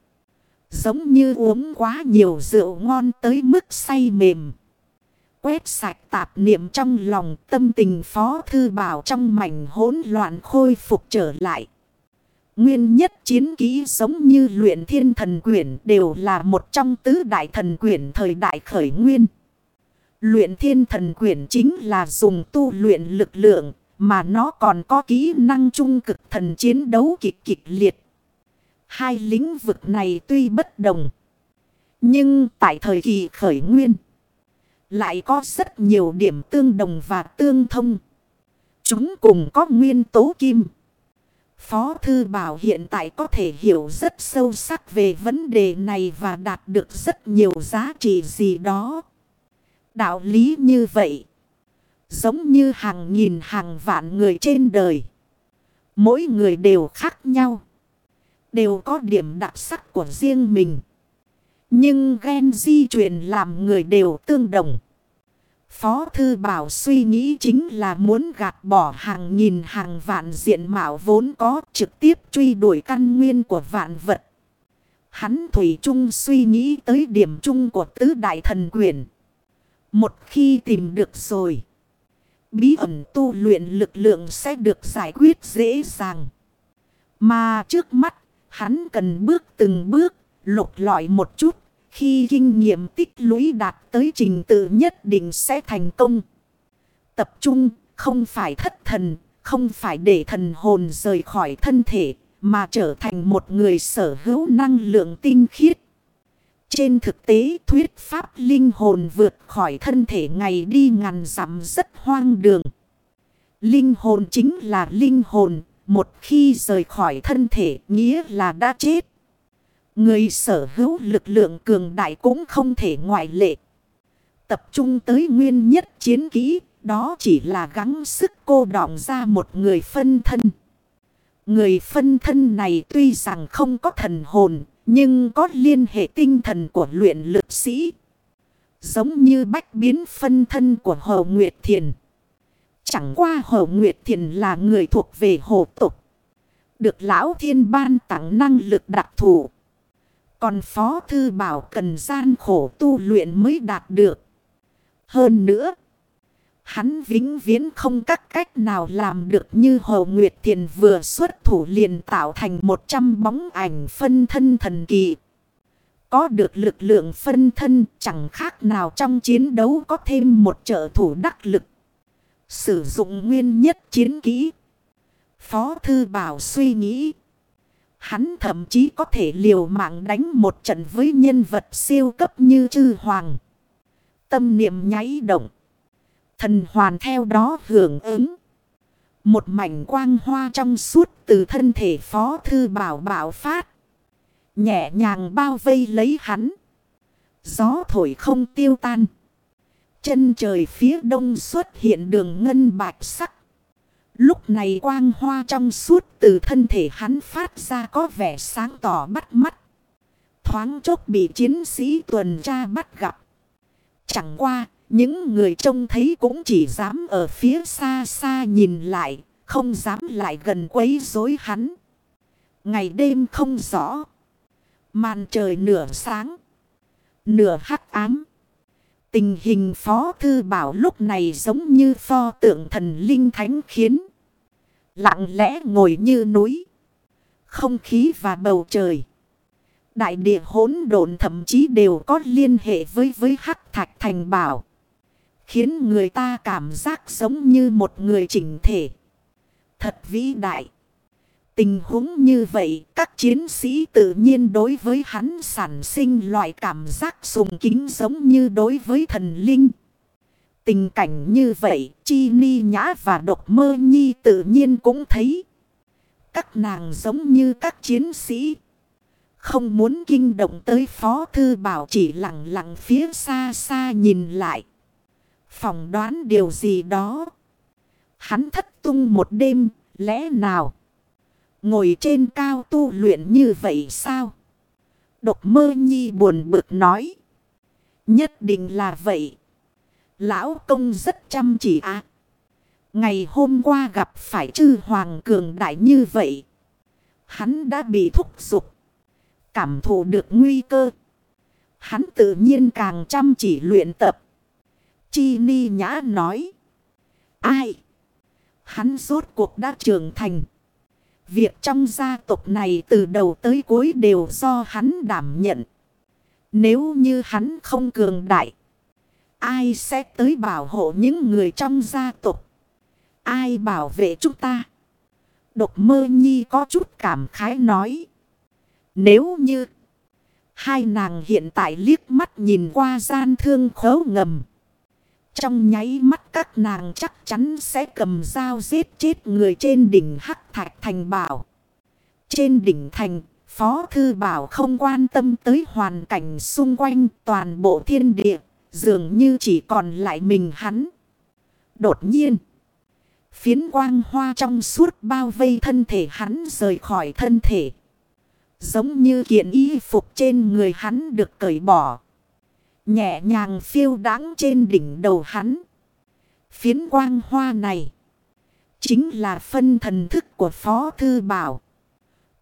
Giống như uống quá nhiều rượu ngon tới mức say mềm. Quét sạch tạp niệm trong lòng, tâm tình phó thư bảo trong mảnh hỗn loạn khôi phục trở lại. Nguyên nhất chiến ký giống như luyện thiên thần quyển đều là một trong tứ đại thần quyển thời đại khởi nguyên. Luyện thiên thần quyển chính là dùng tu luyện lực lượng, mà nó còn có kỹ năng trung cực thần chiến đấu kịch kịch liệt. Hai lĩnh vực này tuy bất đồng. Nhưng tại thời kỳ khởi nguyên. Lại có rất nhiều điểm tương đồng và tương thông. chúng cùng có nguyên tố kim. Phó Thư Bảo hiện tại có thể hiểu rất sâu sắc về vấn đề này và đạt được rất nhiều giá trị gì đó. Đạo lý như vậy, giống như hàng nghìn hàng vạn người trên đời. Mỗi người đều khác nhau, đều có điểm đặc sắc của riêng mình. Nhưng gen di truyền làm người đều tương đồng. Phó Thư Bảo suy nghĩ chính là muốn gạt bỏ hàng nghìn hàng vạn diện mạo vốn có trực tiếp truy đuổi căn nguyên của vạn vật. Hắn Thủy Trung suy nghĩ tới điểm chung của tứ đại thần quyền. Một khi tìm được rồi, bí ẩn tu luyện lực lượng sẽ được giải quyết dễ dàng. Mà trước mắt, hắn cần bước từng bước, lục lọi một chút khi kinh nghiệm tích lũy đạt tới trình tự nhất định sẽ thành công. Tập trung không phải thất thần, không phải để thần hồn rời khỏi thân thể, mà trở thành một người sở hữu năng lượng tinh khiết. Trên thực tế thuyết pháp linh hồn vượt khỏi thân thể ngày đi ngàn dặm rất hoang đường. Linh hồn chính là linh hồn, một khi rời khỏi thân thể nghĩa là đã chết. Người sở hữu lực lượng cường đại cũng không thể ngoại lệ. Tập trung tới nguyên nhất chiến kỹ, đó chỉ là gắng sức cô đọng ra một người phân thân. Người phân thân này tuy rằng không có thần hồn, nhưng có liên hệ tinh thần của luyện lực sĩ. Giống như bách biến phân thân của Hồ Nguyệt Thiền. Chẳng qua Hồ Nguyệt Thiền là người thuộc về hồ tục. Được Lão Thiên Ban tặng năng lực đặc thù. Còn Phó Thư Bảo cần gian khổ tu luyện mới đạt được. Hơn nữa, hắn vĩnh viễn không các cách nào làm được như Hồ Nguyệt Thiền vừa xuất thủ liền tạo thành 100 bóng ảnh phân thân thần kỳ. Có được lực lượng phân thân chẳng khác nào trong chiến đấu có thêm một trợ thủ đắc lực. Sử dụng nguyên nhất chiến kỹ. Phó Thư Bảo suy nghĩ. Hắn thậm chí có thể liều mạng đánh một trận với nhân vật siêu cấp như chư hoàng. Tâm niệm nháy động. Thần hoàn theo đó hưởng ứng. Một mảnh quang hoa trong suốt từ thân thể phó thư bảo bảo phát. Nhẹ nhàng bao vây lấy hắn. Gió thổi không tiêu tan. Chân trời phía đông xuất hiện đường ngân bạch sắc. Lúc này quang hoa trong suốt từ thân thể hắn phát ra có vẻ sáng tỏ bắt mắt. Thoáng chốc bị chiến sĩ tuần tra bắt gặp. Chẳng qua, những người trông thấy cũng chỉ dám ở phía xa xa nhìn lại, không dám lại gần quấy rối hắn. Ngày đêm không rõ. Màn trời nửa sáng, nửa hắc ám. Tình hình Phó Thư Bảo lúc này giống như pho tượng thần linh thánh khiến. Lặng lẽ ngồi như núi. Không khí và bầu trời. Đại địa hỗn độn thậm chí đều có liên hệ với với hắc thạch thành bảo. Khiến người ta cảm giác giống như một người chỉnh thể. Thật vĩ đại. Tình huống như vậy, các chiến sĩ tự nhiên đối với hắn sản sinh loại cảm giác sùng kính giống như đối với thần linh. Tình cảnh như vậy, Chi Ni Nhã và Độc Mơ Nhi tự nhiên cũng thấy. Các nàng giống như các chiến sĩ. Không muốn kinh động tới Phó Thư Bảo chỉ lặng lặng phía xa xa nhìn lại. Phòng đoán điều gì đó. Hắn thất tung một đêm, lẽ nào? Ngồi trên cao tu luyện như vậy sao? Độc mơ nhi buồn bực nói. Nhất định là vậy. Lão công rất chăm chỉ ạ. Ngày hôm qua gặp phải chư hoàng cường đại như vậy. Hắn đã bị thúc giục. Cảm thụ được nguy cơ. Hắn tự nhiên càng chăm chỉ luyện tập. Chi ni nhã nói. Ai? Hắn rốt cuộc đã trưởng thành. Việc trong gia tộc này từ đầu tới cuối đều do hắn đảm nhận. Nếu như hắn không cường đại. Ai sẽ tới bảo hộ những người trong gia tộc? Ai bảo vệ chúng ta? Độc mơ nhi có chút cảm khái nói. Nếu như hai nàng hiện tại liếc mắt nhìn qua gian thương khấu ngầm. Trong nháy mắt các nàng chắc chắn sẽ cầm dao giết chết người trên đỉnh Hắc Thạch Thành Bảo. Trên đỉnh thành, Phó Thư Bảo không quan tâm tới hoàn cảnh xung quanh toàn bộ thiên địa, dường như chỉ còn lại mình hắn. Đột nhiên, phiến quang hoa trong suốt bao vây thân thể hắn rời khỏi thân thể. Giống như kiện y phục trên người hắn được cởi bỏ. Nhẹ nhàng phiêu đáng trên đỉnh đầu hắn. Phiến quang hoa này. Chính là phân thần thức của Phó Thư Bảo.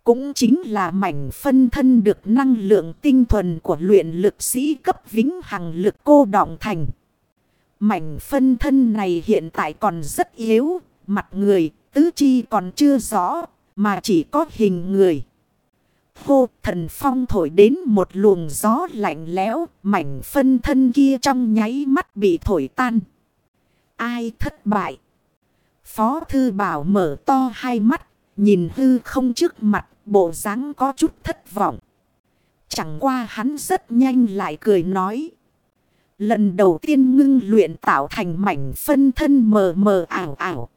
Cũng chính là mảnh phân thân được năng lượng tinh thuần của luyện lực sĩ cấp vĩnh hằng lực cô đọng thành. Mảnh phân thân này hiện tại còn rất yếu, mặt người, tứ chi còn chưa rõ, mà chỉ có hình người. Hô thần phong thổi đến một luồng gió lạnh lẽo, mảnh phân thân kia trong nháy mắt bị thổi tan. Ai thất bại? Phó thư bảo mở to hai mắt, nhìn hư không trước mặt, bộ dáng có chút thất vọng. Chẳng qua hắn rất nhanh lại cười nói. Lần đầu tiên ngưng luyện tạo thành mảnh phân thân mờ mờ ảo ảo.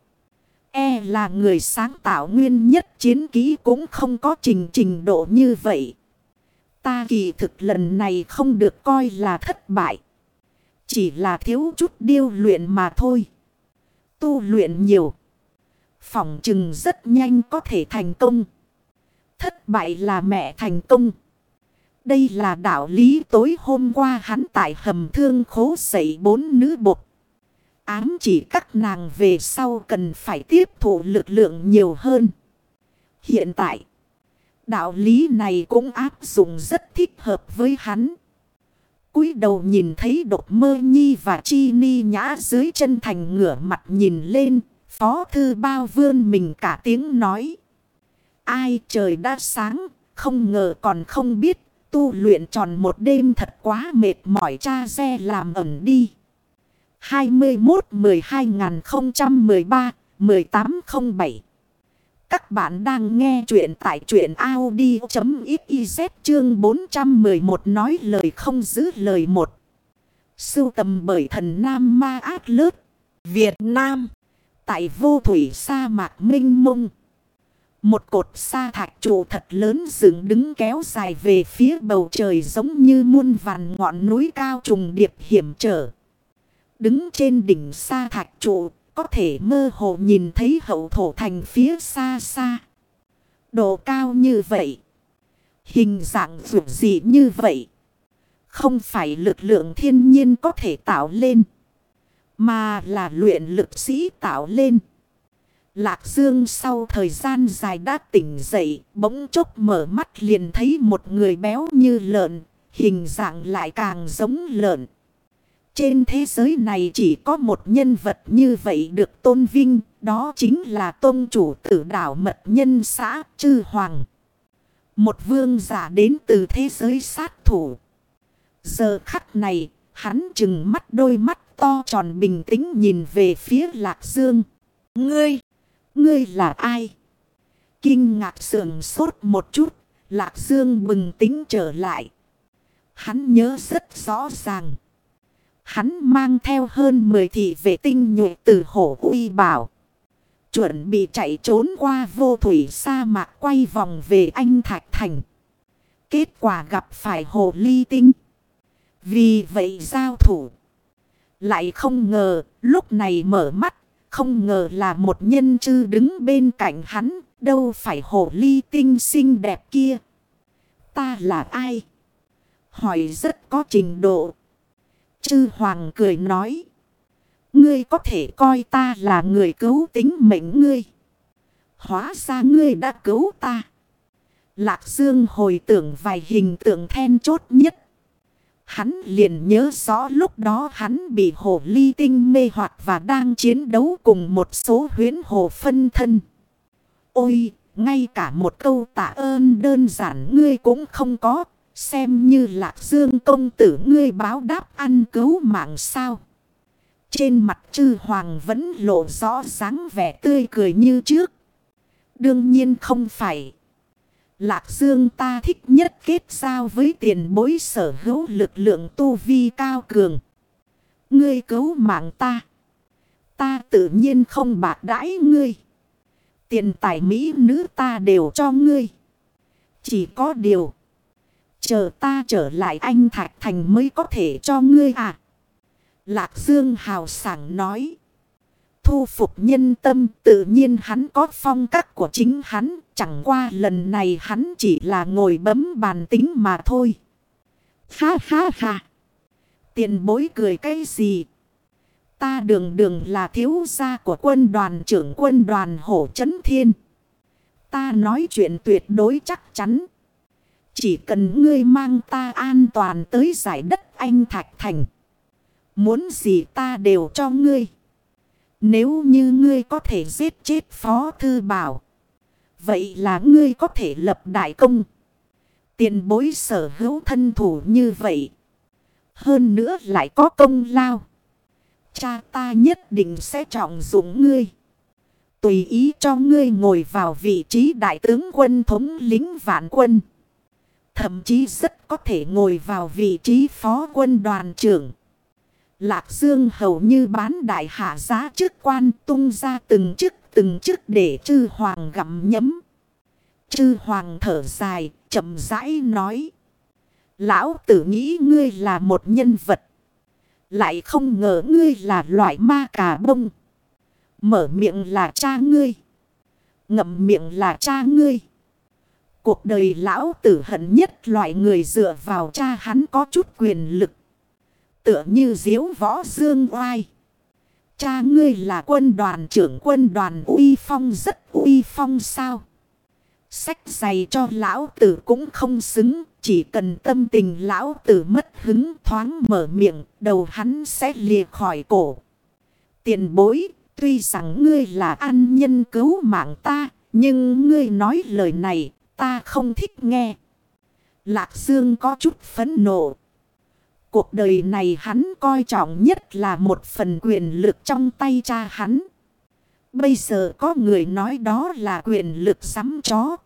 E là người sáng tạo nguyên nhất, chiến ký cũng không có trình trình độ như vậy. Ta kỳ thực lần này không được coi là thất bại. Chỉ là thiếu chút điêu luyện mà thôi. Tu luyện nhiều. Phỏng chừng rất nhanh có thể thành công. Thất bại là mẹ thành công. Đây là đạo lý tối hôm qua hắn tại hầm thương khố sẩy bốn nữ bột ám chỉ các nàng về sau cần phải tiếp thụ lực lượng nhiều hơn. Hiện tại, đạo lý này cũng áp dụng rất thích hợp với hắn. cúi đầu nhìn thấy đột mơ nhi và chi ni nhã dưới chân thành ngửa mặt nhìn lên, phó thư bao vươn mình cả tiếng nói. Ai trời đã sáng, không ngờ còn không biết, tu luyện tròn một đêm thật quá mệt mỏi cha xe làm ẩn đi. 21-12-013-1807 Các bạn đang nghe chuyện tại chuyện Audi.xyz chương 411 nói lời không giữ lời một. Sưu tầm bởi thần Nam Ma Át Lớt, Việt Nam, tại vô thủy sa mạc minh mông. Một cột sa thạch trụ thật lớn dựng đứng kéo dài về phía bầu trời giống như muôn vàn ngọn núi cao trùng điệp hiểm trở. Đứng trên đỉnh sa thạch trụ, có thể mơ hồ nhìn thấy hậu thổ thành phía xa xa. Độ cao như vậy. Hình dạng rụt dị như vậy. Không phải lực lượng thiên nhiên có thể tạo lên. Mà là luyện lực sĩ tạo lên. Lạc Dương sau thời gian dài đã tỉnh dậy, bỗng chốc mở mắt liền thấy một người béo như lợn, hình dạng lại càng giống lợn. Trên thế giới này chỉ có một nhân vật như vậy được tôn vinh, đó chính là tôn chủ tử đảo mật nhân xã Trư Hoàng. Một vương giả đến từ thế giới sát thủ. Giờ khắc này, hắn chừng mắt đôi mắt to tròn bình tĩnh nhìn về phía Lạc Dương. Ngươi, ngươi là ai? Kinh ngạc sườn sốt một chút, Lạc Dương bừng tính trở lại. Hắn nhớ rất rõ ràng. Hắn mang theo hơn 10 thị vệ tinh nhuệ từ hổ uy bảo. Chuẩn bị chạy trốn qua vô thủy sa mạc quay vòng về anh Thạch Thành. Kết quả gặp phải hồ ly tinh. Vì vậy giao thủ. Lại không ngờ, lúc này mở mắt. Không ngờ là một nhân chư đứng bên cạnh hắn. Đâu phải hồ ly tinh xinh đẹp kia. Ta là ai? Hỏi rất có trình độ. Chư Hoàng cười nói. Ngươi có thể coi ta là người cứu tính mệnh ngươi. Hóa ra ngươi đã cứu ta. Lạc Dương hồi tưởng vài hình tượng then chốt nhất. Hắn liền nhớ rõ lúc đó hắn bị hồ ly tinh mê hoặc và đang chiến đấu cùng một số huyến hồ phân thân. Ôi, ngay cả một câu tạ ơn đơn giản ngươi cũng không có, Xem như lạc dương công tử ngươi báo đáp ăn cứu mạng sao. Trên mặt chư hoàng vẫn lộ rõ dáng vẻ tươi cười như trước. Đương nhiên không phải. Lạc Dương ta thích nhất kết giao với tiền bối sở hữu lực lượng tu vi cao cường. Ngươi cứu mạng ta. Ta tự nhiên không bạc đãi ngươi. Tiền tài Mỹ nữ ta đều cho ngươi. Chỉ có điều. Chờ ta trở lại anh Thạch Thành mới có thể cho ngươi à. Lạc Dương hào sảng nói. Thu phục nhân tâm, tự nhiên hắn có phong cách của chính hắn. Chẳng qua lần này hắn chỉ là ngồi bấm bàn tính mà thôi. Ha ha ha. Tiền bối cười cái gì? Ta đường đường là thiếu gia của quân đoàn, trưởng quân đoàn hổ chấn thiên. Ta nói chuyện tuyệt đối chắc chắn. Chỉ cần ngươi mang ta an toàn tới giải đất anh Thạch Thành. Muốn gì ta đều cho ngươi. Nếu như ngươi có thể giết chết Phó Thư Bảo. Vậy là ngươi có thể lập đại công. Tiền bối sở hữu thân thủ như vậy. Hơn nữa lại có công lao. Cha ta nhất định sẽ trọng dụng ngươi. Tùy ý cho ngươi ngồi vào vị trí đại tướng quân thống lính vạn quân. Thậm chí rất có thể ngồi vào vị trí phó quân đoàn trưởng. Lạc Dương hầu như bán đại hạ giá chức quan tung ra từng chức từng chức để chư hoàng gặm nhấm. Chư hoàng thở dài, chậm rãi nói. Lão tử nghĩ ngươi là một nhân vật. Lại không ngờ ngươi là loại ma cà bông. Mở miệng là cha ngươi. Ngậm miệng là cha ngươi. Cuộc đời lão tử hận nhất loại người dựa vào cha hắn có chút quyền lực. Tựa như diếu võ dương oai. Cha ngươi là quân đoàn trưởng quân đoàn uy phong rất uy phong sao. Sách dày cho lão tử cũng không xứng. Chỉ cần tâm tình lão tử mất hứng thoáng mở miệng. Đầu hắn sẽ lìa khỏi cổ. Tiền bối. Tuy rằng ngươi là an nhân cứu mạng ta. Nhưng ngươi nói lời này ta không thích nghe. Lạc Dương có chút phấn nộ. Cuộc đời này hắn coi trọng nhất là một phần quyền lực trong tay cha hắn. Bây giờ có người nói đó là quyền lực sắm chó.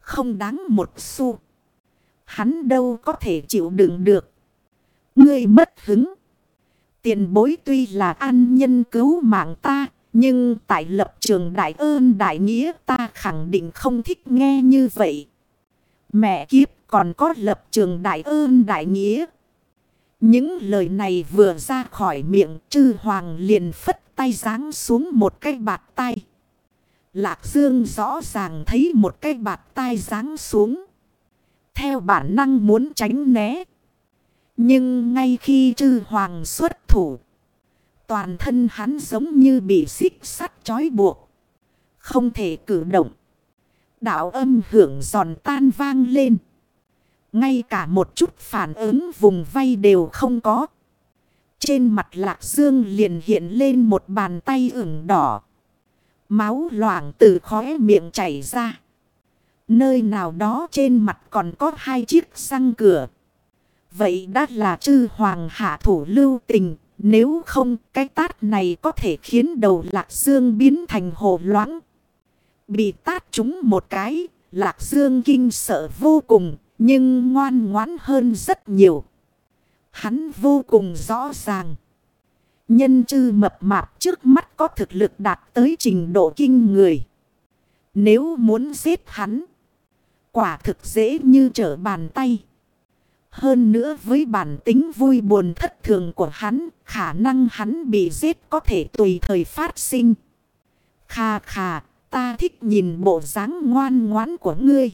Không đáng một xu. Hắn đâu có thể chịu đựng được. Ngươi mất hứng. Tiền bối tuy là an nhân cứu mạng ta. Nhưng tại lập trường đại ơn đại nghĩa ta khẳng định không thích nghe như vậy. Mẹ kiếp còn có lập trường đại ơn đại nghĩa. Những lời này vừa ra khỏi miệng chư hoàng liền phất tay giáng xuống một cái bạt tay. Lạc Dương rõ ràng thấy một cái bạt tay giáng xuống. Theo bản năng muốn tránh né. Nhưng ngay khi chư hoàng xuất thủ. Toàn thân hắn giống như bị xích sắt trói buộc. Không thể cử động. Đạo âm hưởng giòn tan vang lên. Ngay cả một chút phản ứng vùng vay đều không có. Trên mặt lạc dương liền hiện lên một bàn tay ửng đỏ. Máu loảng từ khóe miệng chảy ra. Nơi nào đó trên mặt còn có hai chiếc răng cửa. Vậy đã là chư hoàng hạ thủ lưu tình. Nếu không cái tát này có thể khiến đầu lạc dương biến thành hồ loãng. Bị tát chúng một cái, lạc dương kinh sợ vô cùng, nhưng ngoan ngoãn hơn rất nhiều. Hắn vô cùng rõ ràng. Nhân chư mập mạp trước mắt có thực lực đạt tới trình độ kinh người. Nếu muốn giết hắn, quả thực dễ như trở bàn tay. Hơn nữa với bản tính vui buồn thất thường của hắn, khả năng hắn bị giết có thể tùy thời phát sinh. Khà khà, ta thích nhìn bộ dáng ngoan ngoãn của ngươi.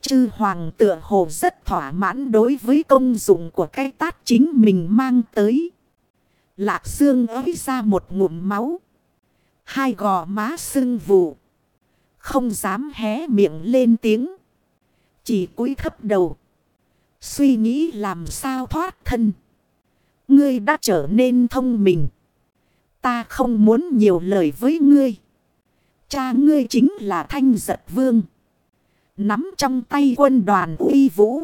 Chư hoàng tựa hồ rất thỏa mãn đối với công dụng của cái tát chính mình mang tới. Lạc xương ới ra một ngụm máu. Hai gò má sưng vụ. Không dám hé miệng lên tiếng. Chỉ cúi thấp đầu. Suy nghĩ làm sao thoát thân. Ngươi đã trở nên thông minh. Ta không muốn nhiều lời với ngươi. Cha ngươi chính là thanh giật vương. Nắm trong tay quân đoàn uy vũ.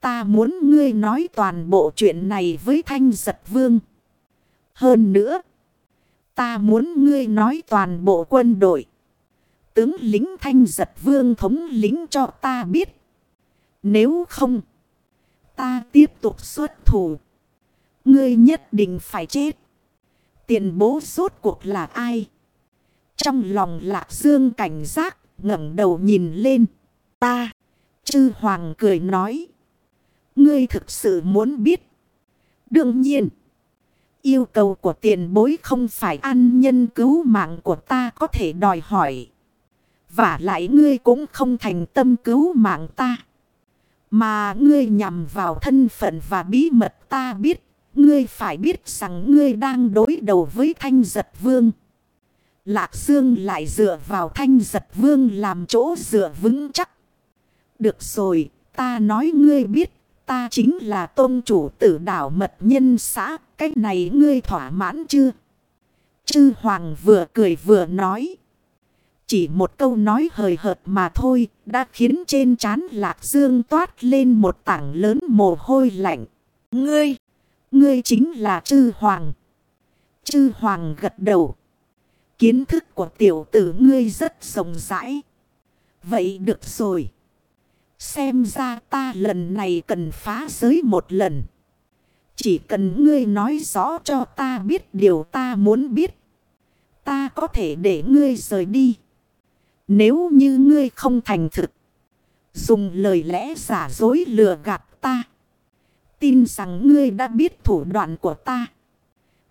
Ta muốn ngươi nói toàn bộ chuyện này với thanh giật vương. Hơn nữa. Ta muốn ngươi nói toàn bộ quân đội. Tướng lính thanh giật vương thống lính cho ta biết. Nếu không. Ta tiếp tục xuất thủ. Ngươi nhất định phải chết. Tiền bố rốt cuộc là ai? Trong lòng lạc dương cảnh giác, ngẩng đầu nhìn lên. Ta, chư hoàng cười nói. Ngươi thực sự muốn biết. Đương nhiên, yêu cầu của tiền bối không phải ăn nhân cứu mạng của ta có thể đòi hỏi. Và lại ngươi cũng không thành tâm cứu mạng ta. Mà ngươi nhằm vào thân phận và bí mật ta biết. Ngươi phải biết rằng ngươi đang đối đầu với thanh giật vương. Lạc Dương lại dựa vào thanh giật vương làm chỗ dựa vững chắc. Được rồi, ta nói ngươi biết, ta chính là tôn chủ tử đảo mật nhân xã, cách này ngươi thỏa mãn chưa? Chư Hoàng vừa cười vừa nói. Chỉ một câu nói hời hợt mà thôi, đã khiến trên trán Lạc Dương toát lên một tảng lớn mồ hôi lạnh. Ngươi, ngươi chính là chư Hoàng. Chư Hoàng gật đầu. Kiến thức của tiểu tử ngươi rất rộng rãi. Vậy được rồi. Xem ra ta lần này cần phá giới một lần. Chỉ cần ngươi nói rõ cho ta biết điều ta muốn biết. Ta có thể để ngươi rời đi. Nếu như ngươi không thành thực. Dùng lời lẽ giả dối lừa gạt ta. Tin rằng ngươi đã biết thủ đoạn của ta.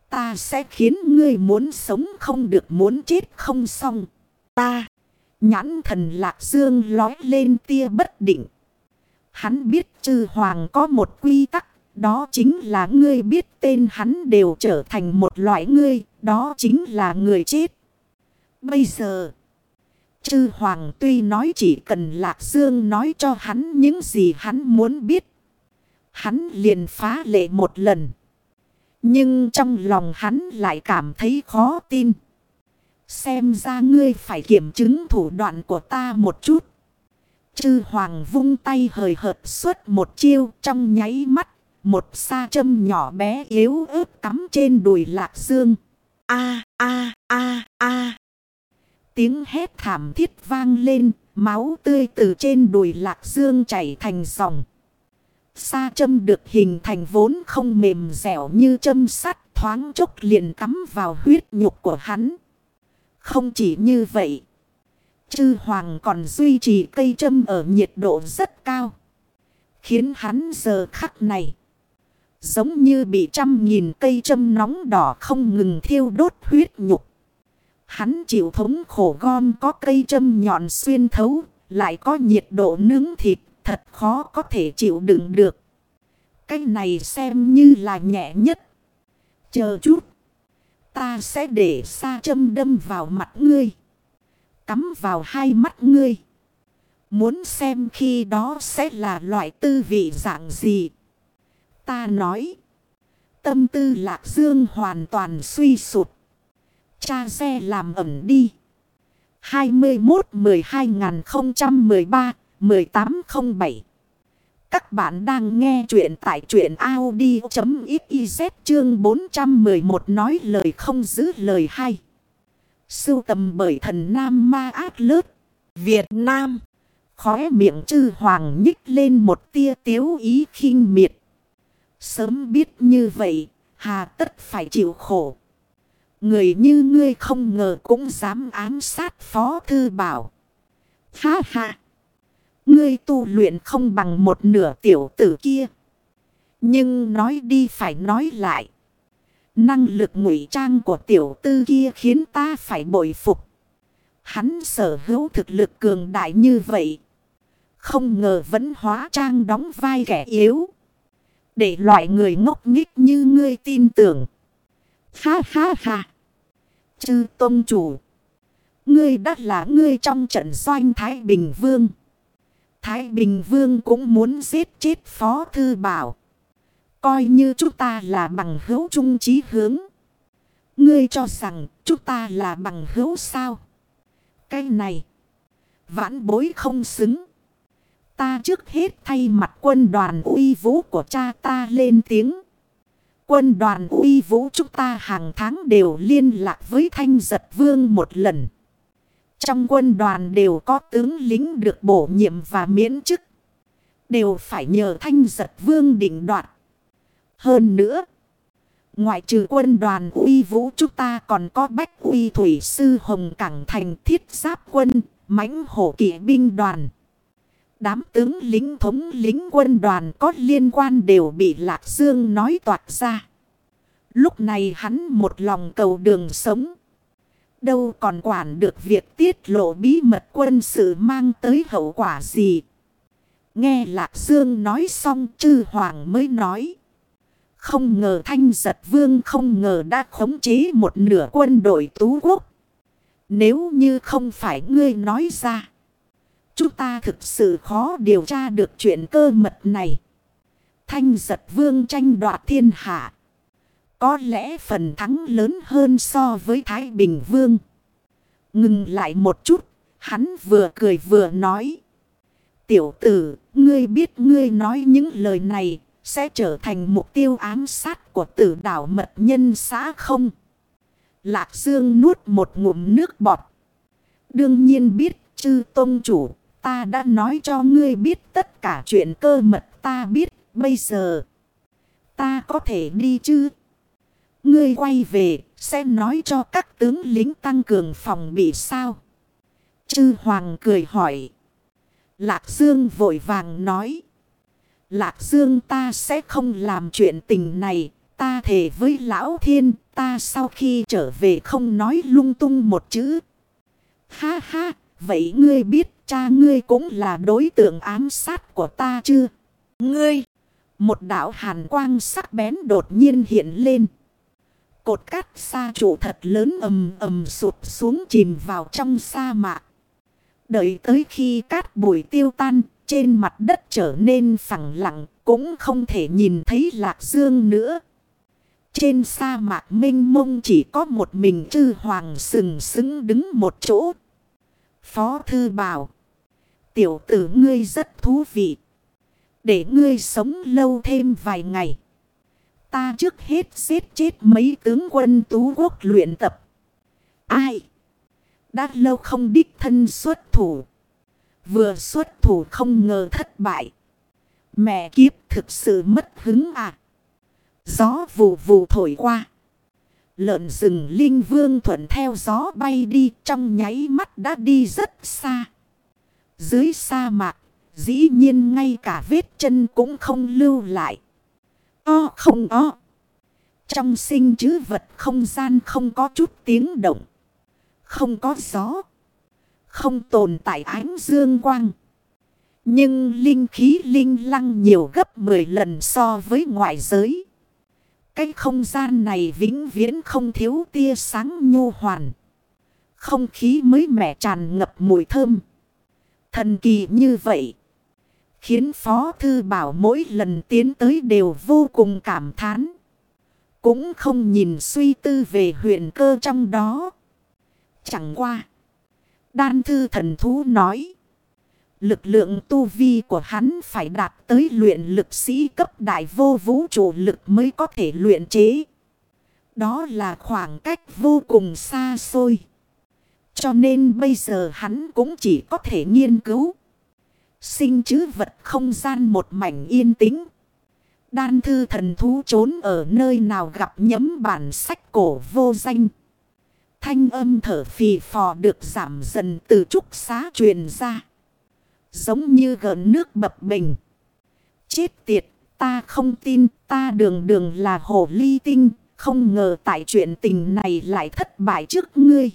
Ta sẽ khiến ngươi muốn sống không được, muốn chết không xong. Ta. Nhãn thần lạc dương lói lên tia bất định. Hắn biết chư hoàng có một quy tắc. Đó chính là ngươi biết tên hắn đều trở thành một loại ngươi. Đó chính là người chết. Bây giờ. Chư hoàng tuy nói chỉ cần lạc dương nói cho hắn những gì hắn muốn biết. Hắn liền phá lệ một lần. Nhưng trong lòng hắn lại cảm thấy khó tin. Xem ra ngươi phải kiểm chứng thủ đoạn của ta một chút. Chư hoàng vung tay hời hợt suốt một chiêu trong nháy mắt. Một sa châm nhỏ bé yếu ớt cắm trên đùi lạc dương. A a a a. Tiếng hét thảm thiết vang lên. Máu tươi từ trên đùi lạc dương chảy thành dòng. Sa châm được hình thành vốn không mềm dẻo như châm sắt, thoáng chốc liền cắm vào huyết nhục của hắn. Không chỉ như vậy. Chư hoàng còn duy trì cây châm ở nhiệt độ rất cao. Khiến hắn giờ khắc này. Giống như bị trăm nghìn cây châm nóng đỏ không ngừng thiêu đốt huyết nhục. Hắn chịu thống khổ gom có cây châm nhọn xuyên thấu. Lại có nhiệt độ nướng thịt, thật khó có thể chịu đựng được. Cái này xem như là nhẹ nhất. Chờ chút. Ta sẽ để sa châm đâm vào mặt ngươi. Cắm vào hai mắt ngươi. Muốn xem khi đó sẽ là loại tư vị dạng gì. Ta nói. Tâm tư lạc dương hoàn toàn suy sụt. Cha xe làm ẩm đi. 21 12 2013 1807 Các bạn đang nghe chuyện tại chuyện Audi.xyz chương 411 nói lời không giữ lời hay. Sưu tầm bởi thần Nam Ma Át Lớt, Việt Nam. Khóe miệng chư hoàng nhích lên một tia tiếu ý khinh miệt. Sớm biết như vậy, hà tất phải chịu khổ. Người như ngươi không ngờ cũng dám ám sát phó thư bảo. Ha ha! Ngươi tu luyện không bằng một nửa tiểu tử kia. Nhưng nói đi phải nói lại. Năng lực ngụy trang của tiểu tư kia khiến ta phải bội phục. Hắn sở hữu thực lực cường đại như vậy. Không ngờ vẫn hóa trang đóng vai kẻ yếu. Để loại người ngốc nghích như ngươi tin tưởng. Ha ha ha. Chư tôn chủ. Ngươi đã là ngươi trong trận doanh Thái Bình Vương. Thái Bình Vương cũng muốn giết chết Phó Thư Bảo. Coi như chúng ta là bằng hữu trung trí hướng. Ngươi cho rằng chúng ta là bằng hữu sao? Cái này. Vãn bối không xứng. Ta trước hết thay mặt quân đoàn uy vũ của cha ta lên tiếng. Quân đoàn uy vũ chúng ta hàng tháng đều liên lạc với thanh giật vương một lần. Trong quân đoàn đều có tướng lính được bổ nhiệm và miễn chức. Đều phải nhờ thanh giật vương định đoạt. Hơn nữa. Ngoại trừ quân đoàn uy vũ chúng ta còn có bách uy thủy sư Hồng Cảng Thành thiết giáp quân, mãnh hổ kỵ binh đoàn. Đám tướng lính thống lính quân đoàn có liên quan đều bị Lạc Dương nói toạt ra. Lúc này hắn một lòng cầu đường sống. Đâu còn quản được việc tiết lộ bí mật quân sự mang tới hậu quả gì. Nghe Lạc Dương nói xong chư Hoàng mới nói. Không ngờ thanh giật vương không ngờ đã khống chế một nửa quân đội tú quốc. Nếu như không phải ngươi nói ra. Chúng ta thực sự khó điều tra được chuyện cơ mật này. Thanh giật vương tranh đoạt thiên hạ. Có lẽ phần thắng lớn hơn so với Thái Bình Vương. Ngừng lại một chút, hắn vừa cười vừa nói. Tiểu tử, ngươi biết ngươi nói những lời này sẽ trở thành mục tiêu ám sát của tử đảo mật nhân xã không? Lạc Dương nuốt một ngụm nước bọt. Đương nhiên biết, chư tôn chủ, ta đã nói cho ngươi biết tất cả chuyện cơ mật ta biết bây giờ. Ta có thể đi chứ? Ngươi quay về, sẽ nói cho các tướng lính tăng cường phòng bị sao? Chư Hoàng cười hỏi. Lạc Dương vội vàng nói. Lạc Dương ta sẽ không làm chuyện tình này. Ta thề với Lão Thiên ta sau khi trở về không nói lung tung một chữ. Ha ha, vậy ngươi biết cha ngươi cũng là đối tượng ám sát của ta chưa? Ngươi, một đạo hàn quang sắc bén đột nhiên hiện lên. Cột cát xa trụ thật lớn ầm ầm sụt xuống chìm vào trong sa mạc. Đợi tới khi cát bụi tiêu tan, trên mặt đất trở nên phẳng lặng, cũng không thể nhìn thấy lạc dương nữa. Trên sa mạc minh mông chỉ có một mình chư hoàng sừng sững đứng một chỗ. Phó thư bảo. Tiểu tử ngươi rất thú vị. Để ngươi sống lâu thêm vài ngày. Ta trước hết giết chết mấy tướng quân tú quốc luyện tập. Ai? Đã lâu không đích thân xuất thủ. Vừa xuất thủ không ngờ thất bại. Mẹ kiếp thực sự mất hứng à. Gió vù vù thổi qua. Lợn rừng linh vương thuận theo gió bay đi, trong nháy mắt đã đi rất xa. Dưới sa mạc, dĩ nhiên ngay cả vết chân cũng không lưu lại. O không o. Trong sinh chứ vật không gian không có chút tiếng động. Không có gió. Không tồn tại ánh dương quang. Nhưng linh khí linh lăng nhiều gấp 10 lần so với ngoại giới. Cái không gian này vĩnh viễn không thiếu tia sáng nhu hoàn. Không khí mới mẻ tràn ngập mùi thơm. Thần kỳ như vậy. Khiến Phó Thư Bảo mỗi lần tiến tới đều vô cùng cảm thán. Cũng không nhìn suy tư về huyện cơ trong đó. Chẳng qua. Đan thư thần thú nói. Lực lượng tu vi của hắn phải đạt tới luyện lực sĩ cấp đại vô vũ trụ lực mới có thể luyện chế. Đó là khoảng cách vô cùng xa xôi. Cho nên bây giờ hắn cũng chỉ có thể nghiên cứu. Sinh chứ vật không gian một mảnh yên tĩnh. Đan thư thần thú trốn ở nơi nào gặp nhấm bản sách cổ vô danh. Thanh âm thở phì phò được giảm dần từ trúc xá truyền ra. Giống như gợn nước bập bình. Chết tiệt, ta không tin ta đường đường là hồ ly tinh. Không ngờ tại chuyện tình này lại thất bại trước ngươi.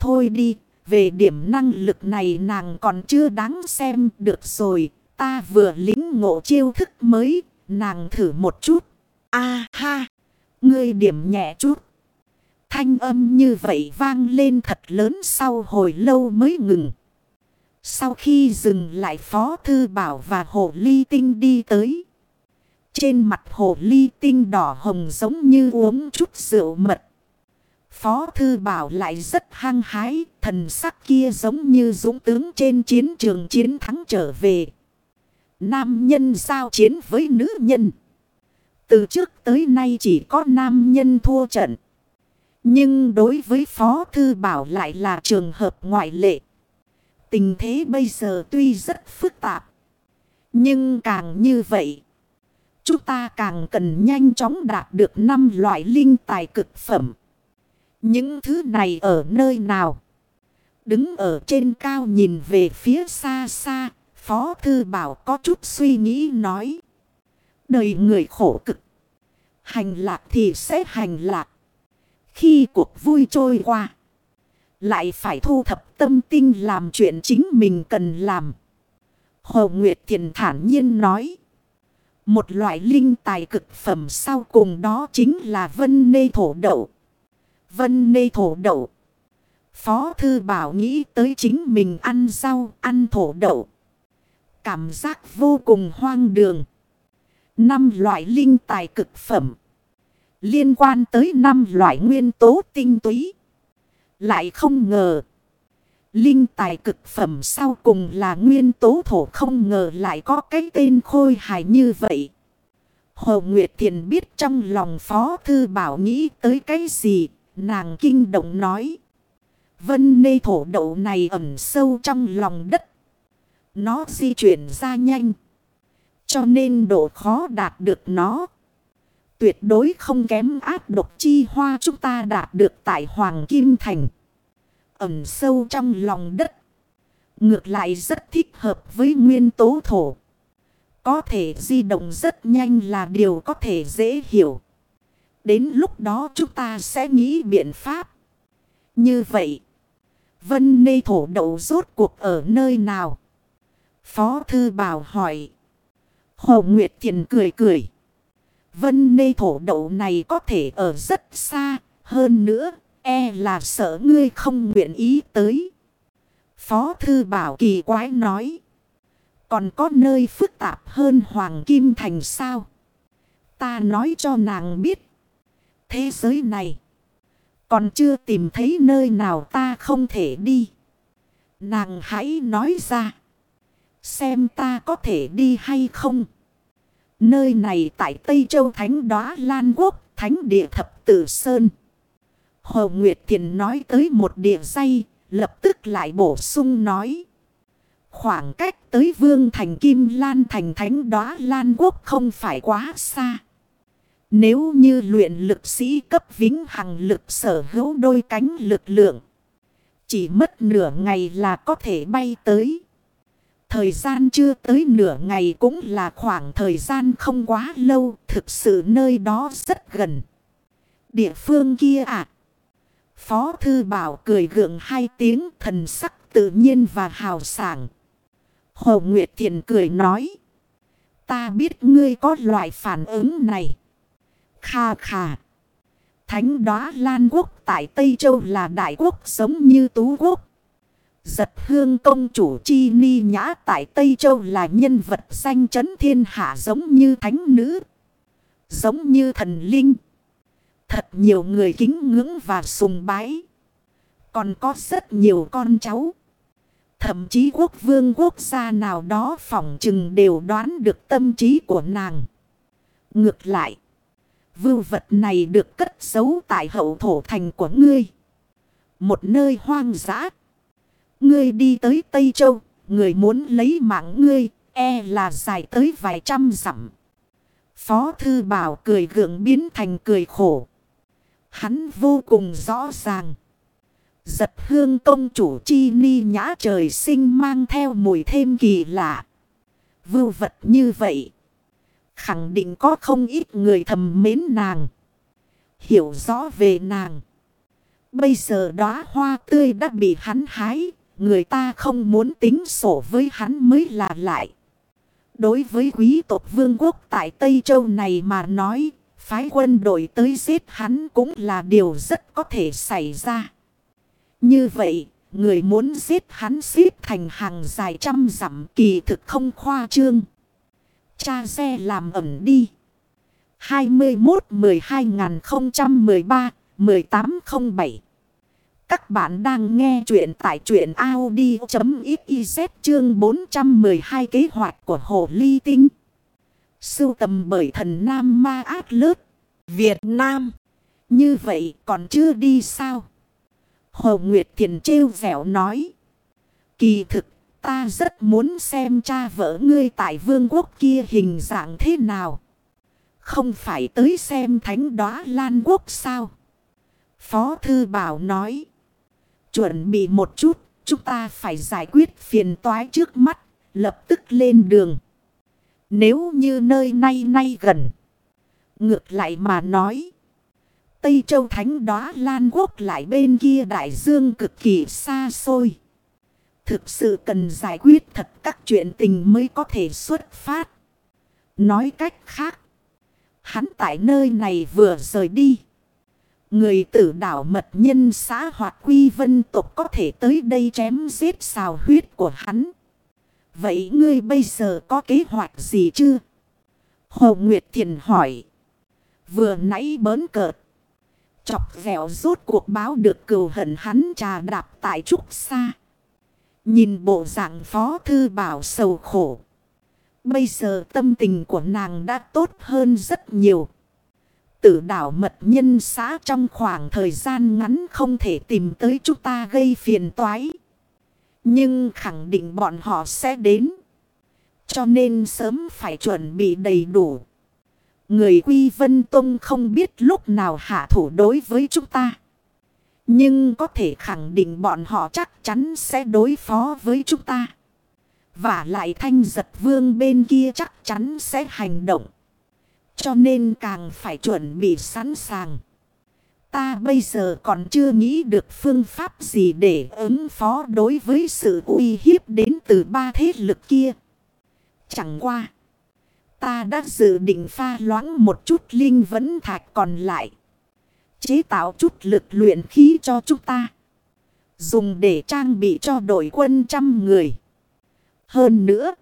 Thôi đi, về điểm năng lực này nàng còn chưa đáng xem được rồi. Ta vừa lính ngộ chiêu thức mới, nàng thử một chút. a ha, ngươi điểm nhẹ chút. Thanh âm như vậy vang lên thật lớn sau hồi lâu mới ngừng. Sau khi dừng lại Phó Thư Bảo và Hồ Ly Tinh đi tới. Trên mặt Hồ Ly Tinh đỏ hồng giống như uống chút rượu mật. Phó Thư Bảo lại rất hăng hái, thần sắc kia giống như dũng tướng trên chiến trường chiến thắng trở về. Nam nhân giao chiến với nữ nhân. Từ trước tới nay chỉ có nam nhân thua trận. Nhưng đối với Phó Thư Bảo lại là trường hợp ngoại lệ. Tình thế bây giờ tuy rất phức tạp. Nhưng càng như vậy. Chúng ta càng cần nhanh chóng đạt được năm loại linh tài cực phẩm. Những thứ này ở nơi nào? Đứng ở trên cao nhìn về phía xa xa, Phó Thư Bảo có chút suy nghĩ nói. Đời người khổ cực. Hành lạc thì sẽ hành lạc. Khi cuộc vui trôi qua. Lại phải thu thập tâm tinh làm chuyện chính mình cần làm. Hồ Nguyệt Thiền thản nhiên nói. Một loại linh tài cực phẩm sau cùng đó chính là vân nê thổ đậu. Vân nê thổ đậu. Phó Thư Bảo nghĩ tới chính mình ăn rau, ăn thổ đậu. Cảm giác vô cùng hoang đường. Năm loại linh tài cực phẩm. Liên quan tới năm loại nguyên tố tinh túy. Lại không ngờ. Linh tài cực phẩm sau cùng là nguyên tố thổ không ngờ lại có cái tên khôi hài như vậy. Hồ Nguyệt Thiền biết trong lòng Phó Thư Bảo nghĩ tới cái gì, nàng kinh động nói. Vân nê thổ đậu này ẩn sâu trong lòng đất. Nó di chuyển ra nhanh. Cho nên độ khó đạt được nó. Tuyệt đối không kém áp độc chi hoa chúng ta đạt được tại Hoàng Kim Thành. Ẩn sâu trong lòng đất. Ngược lại rất thích hợp với nguyên tố thổ. Có thể di động rất nhanh là điều có thể dễ hiểu. Đến lúc đó chúng ta sẽ nghĩ biện pháp. Như vậy, Vân Nê Thổ Đậu rốt cuộc ở nơi nào? Phó Thư Bảo hỏi. Hồ Nguyệt Thiền cười cười. Vân Nê Thổ Đậu này có thể ở rất xa. Hơn nữa, e là sợ ngươi không nguyện ý tới. Phó Thư Bảo kỳ quái nói. Còn có nơi phức tạp hơn Hoàng Kim Thành sao? Ta nói cho nàng biết. Thế giới này. Còn chưa tìm thấy nơi nào ta không thể đi. Nàng hãy nói ra. Xem ta có thể đi hay không. Nơi này tại Tây Châu Thánh Đóa Lan Quốc, Thánh Địa Thập Tử Sơn. Hồ Nguyệt Thiền nói tới một địa dây, lập tức lại bổ sung nói. Khoảng cách tới Vương Thành Kim Lan Thành Thánh Đóa Lan Quốc không phải quá xa. Nếu như luyện lực sĩ cấp vĩnh hằng lực sở hữu đôi cánh lực lượng. Chỉ mất nửa ngày là có thể bay tới. Thời gian chưa tới nửa ngày cũng là khoảng thời gian không quá lâu. Thực sự nơi đó rất gần. Địa phương kia à. Phó Thư Bảo cười gượng hai tiếng thần sắc tự nhiên và hào sảng. Hồ Nguyệt Thiện cười nói. Ta biết ngươi có loại phản ứng này. Kha khà. Thánh đóa Lan Quốc tại Tây Châu là đại quốc giống như Tú Quốc. Giật hương công chủ chi ni nhã tại Tây Châu là nhân vật danh chấn thiên hạ giống như thánh nữ. Giống như thần linh. Thật nhiều người kính ngưỡng và sùng bái. Còn có rất nhiều con cháu. Thậm chí quốc vương quốc gia nào đó phỏng chừng đều đoán được tâm trí của nàng. Ngược lại. Vưu vật này được cất giấu tại hậu thổ thành của ngươi. Một nơi hoang dã. Ngươi đi tới Tây Châu. Người muốn lấy mạng ngươi. E là dài tới vài trăm dặm. Phó thư bảo cười gượng biến thành cười khổ. Hắn vô cùng rõ ràng. Giật hương công chủ chi ni nhã trời sinh mang theo mùi thêm kỳ lạ. Vưu vật như vậy. Khẳng định có không ít người thầm mến nàng. Hiểu rõ về nàng. Bây giờ đóa hoa tươi đã bị hắn hái. Người ta không muốn tính sổ với hắn mới là lại. Đối với quý tộc vương quốc tại Tây Châu này mà nói. Phái quân đội tới giết hắn cũng là điều rất có thể xảy ra. Như vậy, người muốn giết hắn xếp thành hàng dài trăm dặm kỳ thực không khoa trương. Cha xe làm ẩm đi. 21-12-013-1807 Các bạn đang nghe chuyện tại truyện Audi.xyz chương 412 kế hoạch của Hồ Ly Tinh. Sưu tầm bởi thần Nam Ma Át Lớp, Việt Nam. Như vậy còn chưa đi sao? Hồ Nguyệt Thiền trêu vẻo nói. Kỳ thực Ta rất muốn xem cha vợ ngươi tại vương quốc kia hình dạng thế nào. không phải tới xem thánh đóa Lan Quốc sao? Phó Thư Bảo nói. Chuẩn bị một chút, chúng ta phải giải quyết phiền toái trước mắt, lập tức lên đường. Nếu như nơi nay nay gần. Ngược lại mà nói. Tây Châu Thánh đóa Lan Quốc lại bên kia đại dương cực kỳ xa xôi. Thực sự cần giải quyết thật các chuyện tình mới có thể xuất phát. Nói cách khác. Hắn tại nơi này vừa rời đi. Người tử đảo mật nhân xã hoạt quy vân tộc có thể tới đây chém giết xào huyết của hắn. Vậy ngươi bây giờ có kế hoạch gì chưa? Hồ Nguyệt Thiền hỏi. Vừa nãy bớn cợt. Chọc vẹo rốt cuộc báo được cừu hận hắn trà đạp tại trúc xa. Nhìn bộ dạng phó thư bảo sầu khổ. Bây giờ tâm tình của nàng đã tốt hơn rất nhiều. Tử đảo mật nhân xã trong khoảng thời gian ngắn không thể tìm tới chúng ta gây phiền toái. Nhưng khẳng định bọn họ sẽ đến. Cho nên sớm phải chuẩn bị đầy đủ. Người Quy Vân Tông không biết lúc nào hạ thủ đối với chúng ta. Nhưng có thể khẳng định bọn họ chắc chắn sẽ đối phó với chúng ta. Và lại thanh giật vương bên kia chắc chắn sẽ hành động. Cho nên càng phải chuẩn bị sẵn sàng. Ta bây giờ còn chưa nghĩ được phương pháp gì để ứng phó đối với sự uy hiếp đến từ ba thế lực kia. Chẳng qua. Ta đã dự định pha loãng một chút linh vấn thạch còn lại. Chế tạo chút lực luyện khí cho chúng ta. Dùng để trang bị cho đội quân trăm người. Hơn nữa.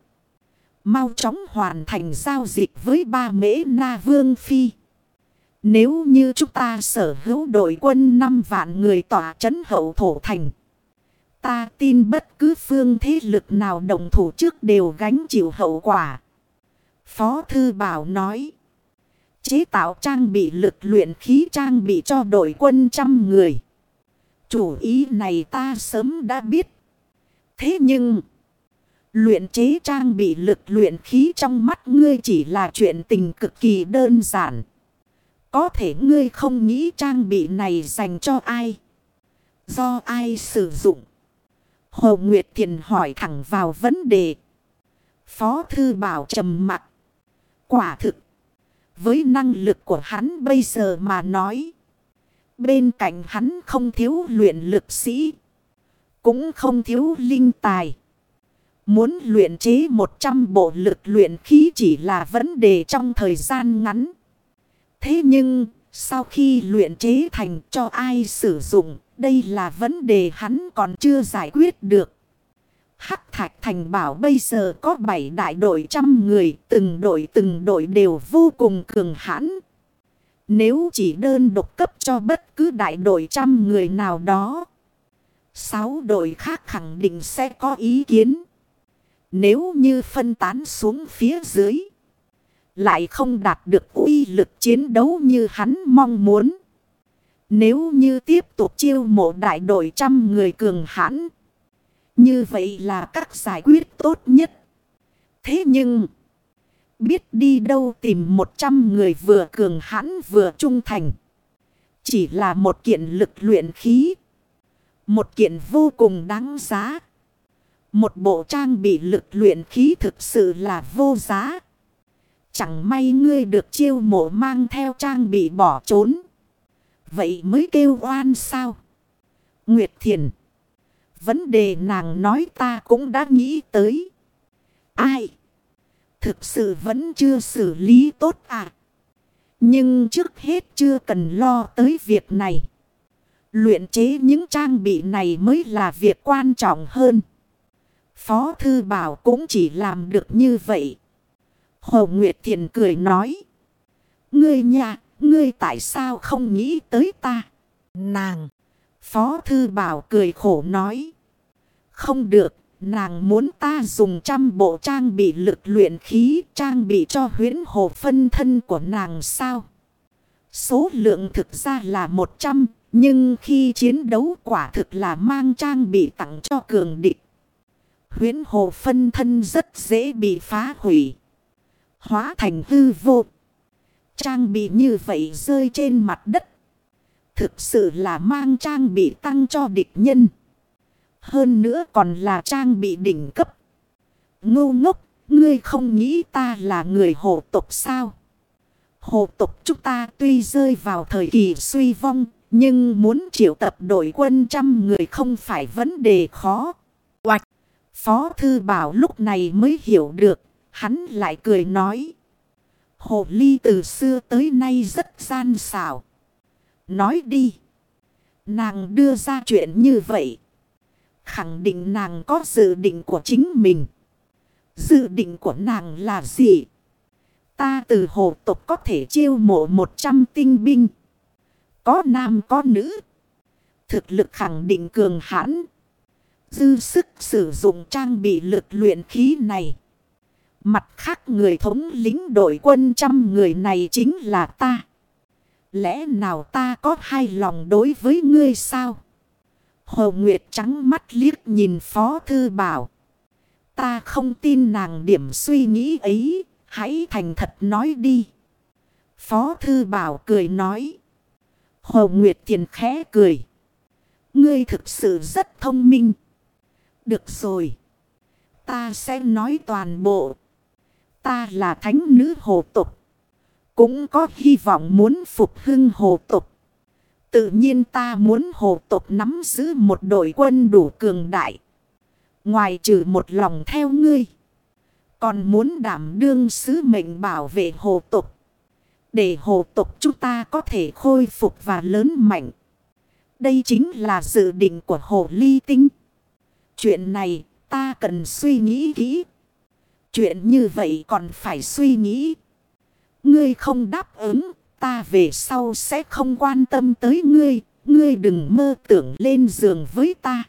Mau chóng hoàn thành giao dịch với ba mễ na vương phi. Nếu như chúng ta sở hữu đội quân 5 vạn người tỏa chấn hậu thổ thành. Ta tin bất cứ phương thế lực nào đồng thủ trước đều gánh chịu hậu quả. Phó Thư Bảo nói. Chế tạo trang bị lực luyện khí trang bị cho đội quân trăm người. Chủ ý này ta sớm đã biết. Thế nhưng... Luyện chế trang bị lực luyện khí trong mắt ngươi chỉ là chuyện tình cực kỳ đơn giản. Có thể ngươi không nghĩ trang bị này dành cho ai? Do ai sử dụng? Hồ Nguyệt Thiền hỏi thẳng vào vấn đề. Phó Thư Bảo trầm mặt. Quả thực. Với năng lực của hắn bây giờ mà nói. Bên cạnh hắn không thiếu luyện lực sĩ. Cũng không thiếu linh tài. Muốn luyện chế 100 bộ lực luyện khí chỉ là vấn đề trong thời gian ngắn. Thế nhưng, sau khi luyện chế thành cho ai sử dụng, đây là vấn đề hắn còn chưa giải quyết được. Hắc Thạch Thành bảo bây giờ có 7 đại đội trăm người, từng đội từng đội đều vô cùng cường hãn. Nếu chỉ đơn độc cấp cho bất cứ đại đội trăm người nào đó, sáu đội khác khẳng định sẽ có ý kiến. Nếu như phân tán xuống phía dưới, lại không đạt được uy lực chiến đấu như hắn mong muốn. Nếu như tiếp tục chiêu mộ đại đội trăm người cường hãn, như vậy là các giải quyết tốt nhất. Thế nhưng, biết đi đâu tìm một trăm người vừa cường hãn vừa trung thành. Chỉ là một kiện lực luyện khí. Một kiện vô cùng đáng giá. Một bộ trang bị lực luyện khí thực sự là vô giá. Chẳng may ngươi được chiêu mộ mang theo trang bị bỏ trốn. Vậy mới kêu oan sao? Nguyệt Thiền. Vấn đề nàng nói ta cũng đã nghĩ tới. Ai? Thực sự vẫn chưa xử lý tốt à? Nhưng trước hết chưa cần lo tới việc này. Luyện chế những trang bị này mới là việc quan trọng hơn. Phó Thư Bảo cũng chỉ làm được như vậy. Hồ Nguyệt Thiền cười nói. Ngươi nha, ngươi tại sao không nghĩ tới ta? Nàng! Phó Thư Bảo cười khổ nói. Không được, nàng muốn ta dùng trăm bộ trang bị lực luyện khí trang bị cho huyến hồ phân thân của nàng sao? Số lượng thực ra là 100, nhưng khi chiến đấu quả thực là mang trang bị tặng cho cường địch. Huyến hồ phân thân rất dễ bị phá hủy. Hóa thành hư vô. Trang bị như vậy rơi trên mặt đất. Thực sự là mang trang bị tăng cho địch nhân. Hơn nữa còn là trang bị đỉnh cấp. Ngu ngốc, ngươi không nghĩ ta là người hộ tộc sao? Hộ tộc chúng ta tuy rơi vào thời kỳ suy vong, nhưng muốn triệu tập đội quân trăm người không phải vấn đề khó. Oạch! Phó Thư Bảo lúc này mới hiểu được, hắn lại cười nói. Hồ Ly từ xưa tới nay rất gian xảo. Nói đi. Nàng đưa ra chuyện như vậy. Khẳng định nàng có dự định của chính mình. Dự định của nàng là gì? Ta từ hồ tộc có thể chiêu mộ 100 tinh binh. Có nam, có nữ. Thực lực khẳng định cường hãn. Dư sức sử dụng trang bị lực luyện khí này. Mặt khác người thống lính đội quân trăm người này chính là ta. Lẽ nào ta có hai lòng đối với ngươi sao? Hồ Nguyệt trắng mắt liếc nhìn Phó Thư Bảo. Ta không tin nàng điểm suy nghĩ ấy. Hãy thành thật nói đi. Phó Thư Bảo cười nói. Hồ Nguyệt Thiền khẽ cười. Ngươi thực sự rất thông minh. Được rồi. Ta sẽ nói toàn bộ. Ta là thánh nữ hồ tục. Cũng có hy vọng muốn phục hưng hồ tục. Tự nhiên ta muốn hồ tục nắm giữ một đội quân đủ cường đại. Ngoài trừ một lòng theo ngươi. Còn muốn đảm đương sứ mệnh bảo vệ hồ tục. Để hồ tục chúng ta có thể khôi phục và lớn mạnh. Đây chính là dự định của hồ ly tinh. Chuyện này ta cần suy nghĩ kỹ. Chuyện như vậy còn phải suy nghĩ. Ngươi không đáp ứng, ta về sau sẽ không quan tâm tới ngươi. Ngươi đừng mơ tưởng lên giường với ta.